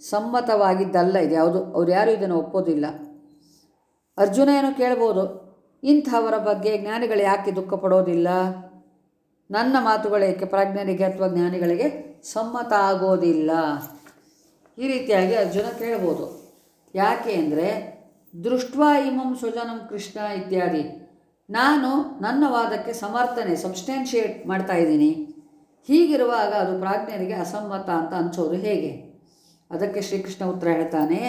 ಸಮ್ಮತವಾಗಿದ್ದಲ್ಲ ಇದು ಯಾವುದು? ಅವ್ರು ಯಾರೂ ಇದನ್ನು ಒಪ್ಪೋದಿಲ್ಲ. ಅರ್ಜುನ ಏನು ಕೇಳ್ಬೋದು, ಇಂಥವರ ಬಗ್ಗೆ ಜ್ಞಾನಿಗಳು ಯಾಕೆ ದುಃಖ ಪಡೋದಿಲ್ಲ? ನನ್ನ ಮಾತುಗಳೇಕೆ ಪ್ರಾಜ್ಞರಿಗೆ ಅಥವಾ ಜ್ಞಾನಿಗಳಿಗೆ ಸಮ್ಮತ ಆಗೋದಿಲ್ಲ? ಈ ರೀತಿಯಾಗಿ ಅರ್ಜುನ ಕೇಳ್ಬೋದು. ಯಾಕೆ ಅಂದರೆ, ದೃಷ್ಟ್ವಾ ಇಮಂ ಸ್ವಜನಂ ಕೃಷ್ಣ ಇತ್ಯಾದಿ. ನಾನು ನನ್ನ ವಾದಕ್ಕೆ ಸಮರ್ಥನೆ ಸಬ್ಸ್ಟ್ಯಾನ್ಷಿಯೇಟ್ ಮಾಡ್ತಾ ಇದ್ದೀನಿ. ಹೀಗಿರುವಾಗ ಅದು ಪ್ರಾಜ್ಞರಿಗೆ ಅಸಮ್ಮತ ಅಂತ ಅನಿಸೋದು ಹೇಗೆ? ಅದಕ್ಕೆ ಶ್ರೀಕೃಷ್ಣ ಉತ್ತರ ಹೇಳ್ತಾನೆ,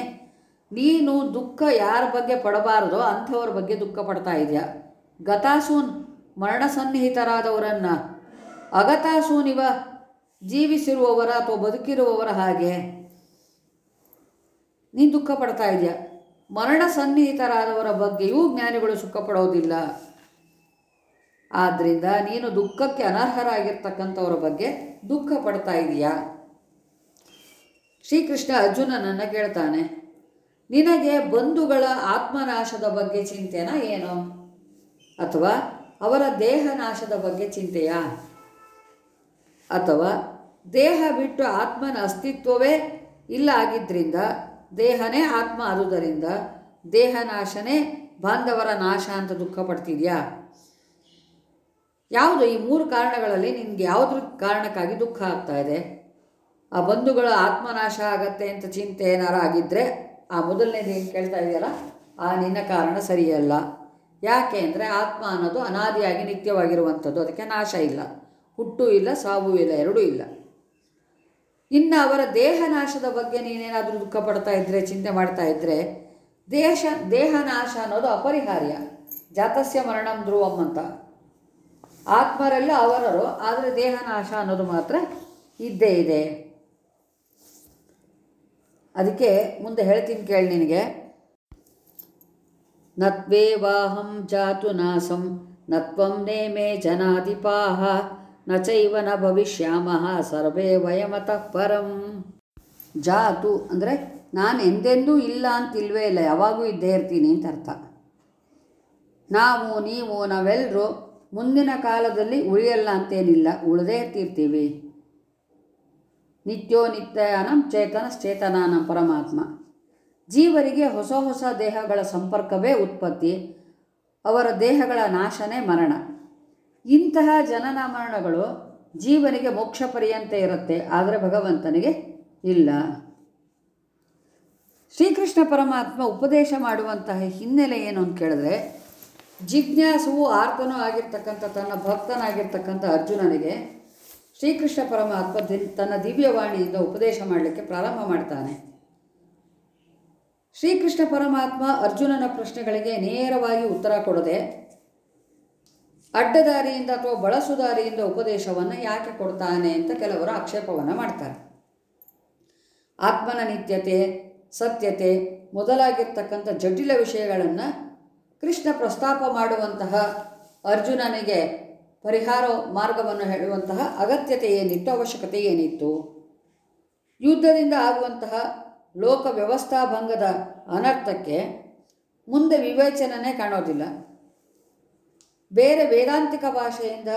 ನೀನು ದುಃಖ ಯಾರ ಬಗ್ಗೆ ಪಡಬಾರದೋ ಅಂಥವ್ರ ಬಗ್ಗೆ ದುಃಖ ಪಡ್ತಾ ಇದೆಯಾ? ಗತಾಸೂನ್ ಮರಣ ಸನ್ನಿಹಿತರಾದವರನ್ನು ಅಗತಾಸೂನಿವ, ಜೀವಿಸಿರುವವರ ಅಥವಾ ಬದುಕಿರುವವರ ಹಾಗೆ? ನೀನು ದುಃಖ ಪಡ್ತಾ ಇದೆಯಾ? ಮರಣ ಸನ್ನಿಹಿತರಾದವರ ಬಗ್ಗೆಯೂ ಜ್ಞಾನಿಗಳು ಸುಖ ಪಡೋದಿಲ್ಲ. ಆದ್ದರಿಂದ ನೀನು ದುಃಖಕ್ಕೆ ಅನರ್ಹರಾಗಿರ್ತಕ್ಕಂಥವ್ರ ಬಗ್ಗೆ ದುಃಖ ಪಡ್ತಾ ಇದೆಯಾ? ಶ್ರೀಕೃಷ್ಣ ಅರ್ಜುನನನ್ನು ಕೇಳ್ತಾನೆ, ನಿನಗೆ ಬಂಧುಗಳ ಆತ್ಮನಾಶದ ಬಗ್ಗೆ ಚಿಂತೆನಾ ಏನು? ಅಥವಾ ಅವರ ದೇಹ ನಾಶದ ಬಗ್ಗೆ ಚಿಂತೆಯಾ? ಅಥವಾ ದೇಹ ಬಿಟ್ಟು ಆತ್ಮನ ಅಸ್ತಿತ್ವವೇ ಇಲ್ಲ ಆಗಿದ್ದರಿಂದ ದೇಹನೇ ಆತ್ಮ ಆದುದರಿಂದ ದೇಹನಾಶನೇ ಬಾಂಧವರ ನಾಶ ಅಂತ ದುಃಖ ಪಡ್ತಿದ್ಯಾ ಯಾವುದು ಈ ಮೂರು ಕಾರಣಗಳಲ್ಲಿ ನಿನಗೆ ಯಾವುದ್ರ ಕಾರಣಕ್ಕಾಗಿ ದುಃಖ ಆಗ್ತಾ ಇದೆ? ಆ ಬಂಧುಗಳ ಆತ್ಮನಾಶ ಆಗತ್ತೆ ಅಂತ ಚಿಂತೆ ಏನಾರು ಆಗಿದ್ದರೆ ಆ ಮೊದಲನೇದು ಏನು ಕೇಳ್ತಾ ಇದೆಯಲ್ಲ, ಆ ನಿನ್ನ ಕಾರಣ ಸರಿಯಲ್ಲ. ಯಾಕೆ ಅಂದರೆ ಆತ್ಮ ಅನ್ನೋದು ಅನಾದಿಯಾಗಿ ನಿತ್ಯವಾಗಿರುವಂಥದ್ದು, ಅದಕ್ಕೆ ನಾಶ ಇಲ್ಲ. ಹುಟ್ಟು ಇಲ್ಲ, ಸಾವು ಇಲ್ಲ, ಎರಡೂ ಇಲ್ಲ. ಇನ್ನು ಅವರ ದೇಹ ನಾಶದ ಬಗ್ಗೆ ನೀನೇನಾದರೂ ದುಃಖ ಪಡ್ತಾ ಇದ್ದರೆ ಚಿಂತೆ ಮಾಡ್ತಾ ಇದ್ದರೆ ದೇಶ, ದೇಹ ನಾಶ ಅನ್ನೋದು ಅಪರಿಹಾರ್ಯ. ಜಾತಸ್ಯ ಮರಣಂ ಧ್ರುವಂ ಅಂತ. ಆತ್ಮರೆಲ್ಲ ಅವರರು, ಆದರೆ ದೇಹ ನಾಶ ಅನ್ನೋದು ಮಾತ್ರ ಇದ್ದೇ ಇದೆ. ಅದಕ್ಕೆ ಮುಂದೆ ಹೇಳ್ತೀನಿ ಕೇಳಿ ನಿನಗೆ. ನತ್ವೇವಾಹಂ ಜಾತು ನಾಸಂ, ನತ್ವಂ ನೇಮೇ ಜನಾಧಿಪಾಹ, ನ ಚೈವ ನ ಭವಿಷ್ಯಾಮಃ ಸರ್ವೇ ವಯಮತಃ ಪರಂ. ಜಾತು ಅಂದರೆ ನಾನು ಎಂದೆಂದೂ ಇಲ್ಲ ಅಂತಿಲ್ವೇ ಇಲ್ಲ, ಯಾವಾಗೂ ಇದ್ದೇ ಇರ್ತೀನಿ ಅಂತ ಅರ್ಥ. ನಾವು, ನೀವು ನಾವೆಲ್ಲರೂ ಮುಂದಿನ ಕಾಲದಲ್ಲಿ ಉಳಿಯಲ್ಲ ಅಂತೇನಿಲ್ಲ, ಉಳದೇ ಇರ್ತೀರ್ತೀವಿ ನಿತ್ಯೋ ನಿತ್ಯಾನಂ ಚೇತನಶ್ಚೇತನಾನಂ ಪರಮಾತ್ಮ. ಜೀವರಿಗೆ ಹೊಸ ಹೊಸ ದೇಹಗಳ ಸಂಪರ್ಕವೇ ಉತ್ಪತ್ತಿ, ಅವರ ದೇಹಗಳ ನಾಶನೇ ಮರಣ. ಇಂತಹ ಜನನ ಮರಣಗಳು ಜೀವನಿಗೆ ಮೋಕ್ಷ ಪರ್ಯಂತ ಇರುತ್ತೆ, ಆದರೆ ಭಗವಂತನಿಗೆ ಇಲ್ಲ. ಶ್ರೀಕೃಷ್ಣ ಪರಮಾತ್ಮ ಉಪದೇಶ ಮಾಡುವಂತಹ ಹಿನ್ನೆಲೆ ಏನು ಅಂತ ಕೇಳಿದ್ರೆ ಜಿಜ್ಞಾಸುವು ಆರ್ತನೂ ಆಗಿರ್ತಕ್ಕಂಥ, ತನ್ನ ಭಕ್ತನಾಗಿರ್ತಕ್ಕಂಥ ಅರ್ಜುನನಿಗೆ ಶ್ರೀಕೃಷ್ಣ ಪರಮಾತ್ಮ ದಿ ತನ್ನ ದಿವ್ಯವಾಣಿಯಿಂದ ಉಪದೇಶ ಮಾಡಲಿಕ್ಕೆ ಪ್ರಾರಂಭ ಮಾಡ್ತಾನೆ. ಶ್ರೀಕೃಷ್ಣ ಪರಮಾತ್ಮ ಅರ್ಜುನನ ಪ್ರಶ್ನೆಗಳಿಗೆ ನೇರವಾಗಿ ಉತ್ತರ ಕೊಡದೆ ಅಡ್ಡದಾರಿಯಿಂದ ಅಥವಾ ಬಳಸುದಾರಿಯಿಂದ ಉಪದೇಶವನ್ನು ಯಾಕೆ ಕೊಡ್ತಾನೆ ಅಂತ ಕೆಲವರು ಆಕ್ಷೇಪವನ್ನು ಮಾಡ್ತಾರೆ. ಆತ್ಮನ ನಿತ್ಯತೆ, ಸತ್ಯತೆ ಮೊದಲಾಗಿರ್ತಕ್ಕಂಥ ಜಟಿಲ ವಿಷಯಗಳನ್ನು ಕೃಷ್ಣ ಪ್ರಸ್ತಾಪ ಮಾಡುವಂತಹ ಅರ್ಜುನನಿಗೆ ಪರಿಹಾರ ಮಾರ್ಗವನ್ನು ಹೇಳುವಂತಹ ಅಗತ್ಯತೆ ಏನಿತ್ತು, ಅವಶ್ಯಕತೆ ಏನಿತ್ತು? ಯುದ್ಧದಿಂದ ಆಗುವಂತಹ ಲೋಕ ವ್ಯವಸ್ಥಾಭಂಗದ ಅನರ್ಥಕ್ಕೆ ಮುಂದೆ ವಿವೇಚನೆ ಕಾಣೋದಿಲ್ಲ. ಬೇರೆ ವೇದಾಂತಿಕ ಭಾಷೆಯಿಂದ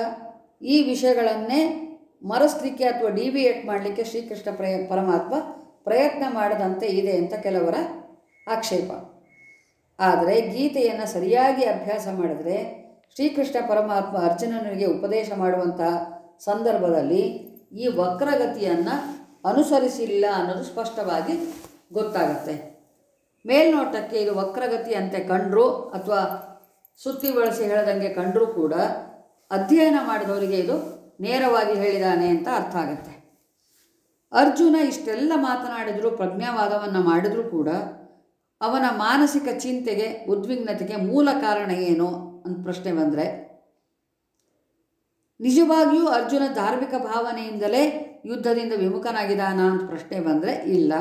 ಈ ವಿಷಯಗಳನ್ನೇ ಮರೆಸಲಿಕ್ಕೆ ಅಥವಾ ಡಿವಿಯೇಟ್ ಮಾಡಲಿಕ್ಕೆ ಶ್ರೀಕೃಷ್ಣ ಪ್ರಯ, ಪರಮಾತ್ಮ ಪ್ರಯತ್ನ ಮಾಡದಂತೆ ಇದೆ ಅಂತ ಕೆಲವರ ಆಕ್ಷೇಪ. ಆದರೆ ಗೀತೆಯನ್ನು ಸರಿಯಾಗಿ ಅಭ್ಯಾಸ ಮಾಡಿದರೆ ಶ್ರೀಕೃಷ್ಣ ಪರಮಾತ್ಮ ಅರ್ಜುನನಿಗೆ ಉಪದೇಶ ಮಾಡುವಂಥ ಸಂದರ್ಭದಲ್ಲಿ ಈ ವಕ್ರಗತಿಯನ್ನು ಅನುಸರಿಸಿಲ್ಲ ಅನ್ನೋದು ಸ್ಪಷ್ಟವಾಗಿ ಗೊತ್ತಾಗತ್ತೆ. ಮೇಲ್ನೋಟಕ್ಕೆ ಇದು ವಕ್ರಗತಿ ಅಂತೆ ಕಂಡರೂ ಅಥವಾ ಸುತ್ತಿ ಬಳಸಿ ಹೇಳದಂಗೆ ಕಂಡರೂ ಕೂಡ ಅಧ್ಯಯನ ಮಾಡಿದವರಿಗೆ ಇದು ನೇರವಾಗಿ ಹೇಳಿದಾನೆ ಅಂತ ಅರ್ಥ ಆಗುತ್ತೆ. ಅರ್ಜುನ ಇಷ್ಟೆಲ್ಲ ಮಾತನಾಡಿದರೂ, ಪ್ರಜ್ಞಾವಾದವನ್ನು ಮಾಡಿದರೂ ಕೂಡ ಅವನ ಮಾನಸಿಕ ಚಿಂತೆಗೆ, ಉದ್ವಿಗ್ನತೆಗೆ ಮೂಲ ಕಾರಣ ಏನು ಅಂತ ಪ್ರಶ್ನೆ ಬಂದರೆ, ನಿಜವಾಗಿಯೂ ಅರ್ಜುನ ಧಾರ್ಮಿಕ ಭಾವನೆಯಿಂದಲೇ ಯುದ್ಧದಿಂದ ವಿಮುಖನಾಗಿದ್ದಾನ ಅಂತ ಪ್ರಶ್ನೆ ಬಂದರೆ ಇಲ್ಲ.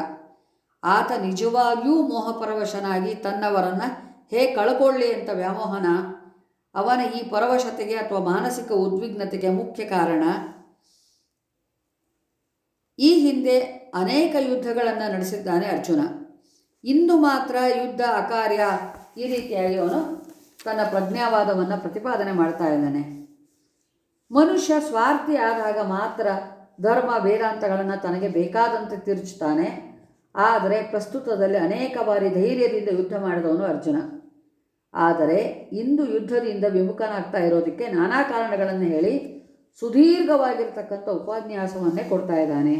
ಆತ ನಿಜವಾಗಿಯೂ ಮೋಹಪರವಶನಾಗಿ ತನ್ನವರನ್ನು ಹೇಗೆ ಕಳ್ಕೊಳ್ಳಿ ಅಂತ ವ್ಯಾಮೋಹನ, ಅವನ ಈ ಪರವಶತೆಗೆ ಅಥವಾ ಮಾನಸಿಕ ಉದ್ವಿಗ್ನತೆಗೆ ಮುಖ್ಯ ಕಾರಣ, ಈ ಹಿಂದೆ ಅನೇಕ ಯುದ್ಧಗಳನ್ನು ನಡೆಸಿದ್ದಾನೆ ಅರ್ಜುನ. ಇಂದು ಮಾತ್ರ ಯುದ್ಧ ಅಕಾರ್ಯ ಈ ರೀತಿಯಾಗಿ ಅವನು ತನ್ನ ಪ್ರಜ್ಞಾವಾದವನ್ನು ಪ್ರತಿಪಾದನೆ ಮಾಡ್ತಾ ಇದ್ದಾನೆ. ಮನುಷ್ಯ ಸ್ವಾರ್ಥಿ ಆದಾಗ ಮಾತ್ರ ಧರ್ಮ, ವೇದಾಂತಗಳನ್ನು ತನಗೆ ಬೇಕಾದಂತೆ ತಿರುಚುತ್ತಾನೆ ಆದರೆ ಪ್ರಸ್ತುತದಲ್ಲಿ ಅನೇಕ ಬಾರಿ ಧೈರ್ಯದಿಂದ ಯುದ್ಧ ಮಾಡಿದವನು ಅರ್ಜುನ. ಆದರೆ ಇಂದು ಯುದ್ಧದಿಂದ ವಿಮುಖನಾಗ್ತಾ ಇರೋದಕ್ಕೆ ನಾನಾ ಕಾರಣಗಳನ್ನು ಹೇಳಿ ಸುದೀರ್ಘವಾಗಿರ್ತಕ್ಕಂಥ ಉಪನ್ಯಾಸವನ್ನೇ ಕೊಡ್ತಾ ಇದ್ದಾನೆ.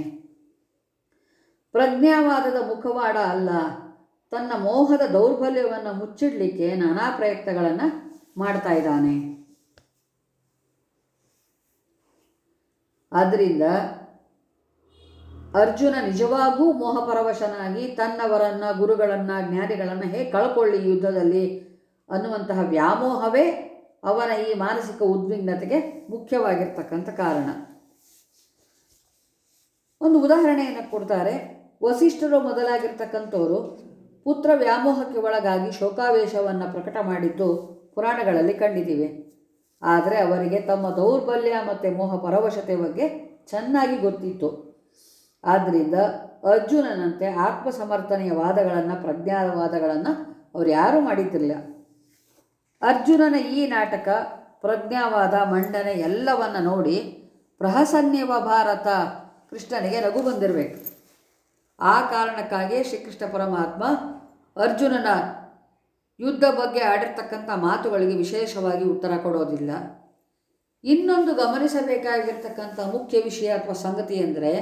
ಪ್ರಜ್ಞಾವಾದದ ಮುಖವಾಡ ಅಲ್ಲ. ತನ್ನ ಮೋಹದ ದೌರ್ಬಲ್ಯವನ್ನು ಮುಚ್ಚಿಡಲಿಕ್ಕೆ ನಾನಾ ಪ್ರಯತ್ನಗಳನ್ನು ಮಾಡ್ತಾ ಇದ್ದಾನೆ. ಆದ್ದರಿಂದ ಅರ್ಜುನ ನಿಜವಾಗೂ ಮೋಹಪರವಶನಾಗಿ ತನ್ನವರನ್ನು ಗುರುಗಳನ್ನು ಜ್ಞಾನಿಗಳನ್ನು ಹೇಗೆ ಕಳ್ಕೊಳ್ಳಿ ಯುದ್ಧದಲ್ಲಿ ಅನ್ನುವಂತಹ ವ್ಯಾಮೋಹವೇ ಅವನ ಈ ಮಾನಸಿಕ ಉದ್ವಿಗ್ನತೆಗೆ ಮುಖ್ಯವಾಗಿರ್ತಕ್ಕಂಥ ಕಾರಣ. ಒಂದು ಉದಾಹರಣೆಯನ್ನು ಕೊಡ್ತಾರೆ. ವಸಿಷ್ಠರು ಮೊದಲಾಗಿರ್ತಕ್ಕಂಥವರು ಪುತ್ರ ವ್ಯಾಮೋಹಕ್ಕೆ ಒಳಗಾಗಿ ಶೋಕಾವೇಶವನ್ನು ಪ್ರಕಟ ಮಾಡಿದ್ದು ಪುರಾಣಗಳಲ್ಲಿ ಕಂಡಿದ್ದೀವಿ. ಆದರೆ ಅವರಿಗೆ ತಮ್ಮ ದೌರ್ಬಲ್ಯ ಮತ್ತು ಮೋಹ ಪರವಶತೆ ಬಗ್ಗೆ ಚೆನ್ನಾಗಿ ಗೊತ್ತಿತ್ತು. ಆದ್ದರಿಂದ ಅರ್ಜುನನಂತೆ ಆತ್ಮಸಮರ್ಥನೆಯ ವಾದಗಳನ್ನು, ಪ್ರಜ್ಞಾವಾದಗಳನ್ನು ಅವರು ಯಾರೂ ಮಾಡಿದ್ದಿಲ್ಲ. ಅರ್ಜುನನ ಈ ನಾಟಕ, ಪ್ರಜ್ಞಾವಾದ, ಮಂಡನೆ ಎಲ್ಲವನ್ನು ನೋಡಿ ಪ್ರಹಸನ್ಯವ ಭಾರತ ಕೃಷ್ಣನಿಗೆ ನಗು ಬಂದಿರಬೇಕು. ಆ ಕಾರಣಕ್ಕಾಗಿ ಶ್ರೀಕೃಷ್ಣ ಪರಮಾತ್ಮ ಅರ್ಜುನನ ಯುದ್ಧ ಬಗ್ಗೆ ಆಡಿರ್ತಕ್ಕಂಥ ಮಾತುಗಳಿಗೆ ವಿಶೇಷವಾಗಿ ಉತ್ತರ ಕೊಡೋದಿಲ್ಲ. ಇನ್ನೊಂದು ಗಮನಿಸಬೇಕಾಗಿರ್ತಕ್ಕಂಥ ಮುಖ್ಯ ವಿಷಯ ಅಥವಾ ಸಂಗತಿ ಎಂದರೆ,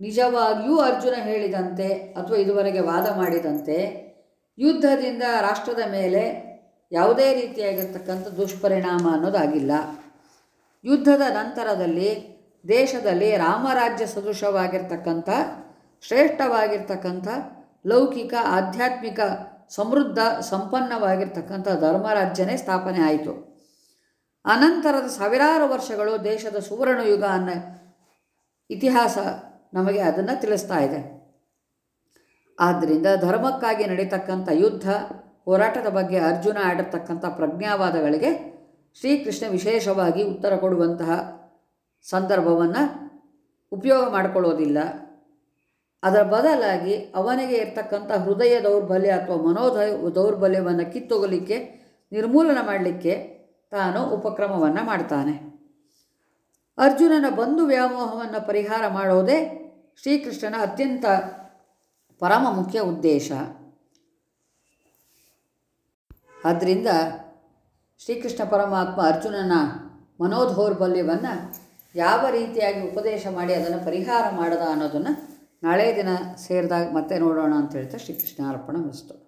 ನಿಜವಾಗಿಯೂ ಅರ್ಜುನ ಹೇಳಿದಂತೆ ಅಥವಾ ಇದುವರೆಗೆ ವಾದ ಮಾಡಿದಂತೆ ಯುದ್ಧದಿಂದ ರಾಷ್ಟ್ರದ ಮೇಲೆ ಯಾವುದೇ ರೀತಿಯಾಗಿರ್ತಕ್ಕಂಥ ದುಷ್ಪರಿಣಾಮ ಅನ್ನೋದಾಗಿಲ್ಲ. ಯುದ್ಧದ ನಂತರದಲ್ಲಿ ದೇಶದಲ್ಲಿ ರಾಮರಾಜ್ಯ ಸದೃಶವಾಗಿರ್ತಕ್ಕಂಥ ಶ್ರೇಷ್ಠವಾಗಿರ್ತಕ್ಕಂಥ ಲೌಕಿಕ, ಆಧ್ಯಾತ್ಮಿಕ ಸಮೃದ್ಧ, ಸಂಪನ್ನವಾಗಿರ್ತಕ್ಕಂಥ ಧರ್ಮರಾಜ್ಯನೇ ಸ್ಥಾಪನೆ ಆಯಿತು. ಅನಂತರದ ಸಾವಿರಾರು ವರ್ಷಗಳು ದೇಶದ ಸುವರ್ಣಯುಗ ಅನ್ನೋ ಇತಿಹಾಸ ನಮಗೆ ಅದನ್ನು ತಿಳಿಸ್ತಾ ಇದೆ. ಆದ್ದರಿಂದ ಧರ್ಮಕ್ಕಾಗಿ ನಡೀತಕ್ಕಂಥ ಯುದ್ಧ, ಹೋರಾಟದ ಬಗ್ಗೆ ಅರ್ಜುನ ಆಡಿರ್ತಕ್ಕಂಥ ಪ್ರಜ್ಞಾವಾದಗಳಿಗೆ ಶ್ರೀಕೃಷ್ಣ ವಿಶೇಷವಾಗಿ ಉತ್ತರ ಕೊಡುವಂತಹ ಸಂದರ್ಭವನ್ನು ಉಪಯೋಗ ಮಾಡಿಕೊಳ್ಳೋದಿಲ್ಲ. ಅದರ ಬದಲಾಗಿ ಅವನಿಗೆ ಇರ್ತಕ್ಕಂಥ ಹೃದಯ ದೌರ್ಬಲ್ಯ ಅಥವಾ ಮನೋಧ ದೌರ್ಬಲ್ಯವನ್ನು ಕಿತ್ತೊಗಲಿಕ್ಕೆ, ನಿರ್ಮೂಲನ ಮಾಡಲಿಕ್ಕೆ ತಾನು ಉಪಕ್ರಮವನ್ನು ಮಾಡ್ತಾನೆ. ಅರ್ಜುನನ ಬಂಧು ವ್ಯಾಮೋಹವನ್ನು ಪರಿಹಾರ ಮಾಡೋದೇ ಶ್ರೀಕೃಷ್ಣನ ಅತ್ಯಂತ ಪರಮ ಮುಖ್ಯ ಉದ್ದೇಶ. ಆದ್ದರಿಂದ ಶ್ರೀಕೃಷ್ಣ ಪರಮಾತ್ಮ ಅರ್ಜುನನ ಮನೋಧೌರ್ಬಲ್ಯವನ್ನು ಯಾವ ರೀತಿಯಾಗಿ ಉಪದೇಶ ಮಾಡಿ ಅದನ್ನು ಪರಿಹಾರ ಮಾಡದ ಅನ್ನೋದನ್ನು ನಾಳೆ ದಿನ ಸೇರಿದಾಗ ಮತ್ತೆ ನೋಡೋಣ ಅಂತ ಹೇಳ್ತಾ ಶ್ರೀಕೃಷ್ಣ ಅರ್ಪಣ ವಸ್ತು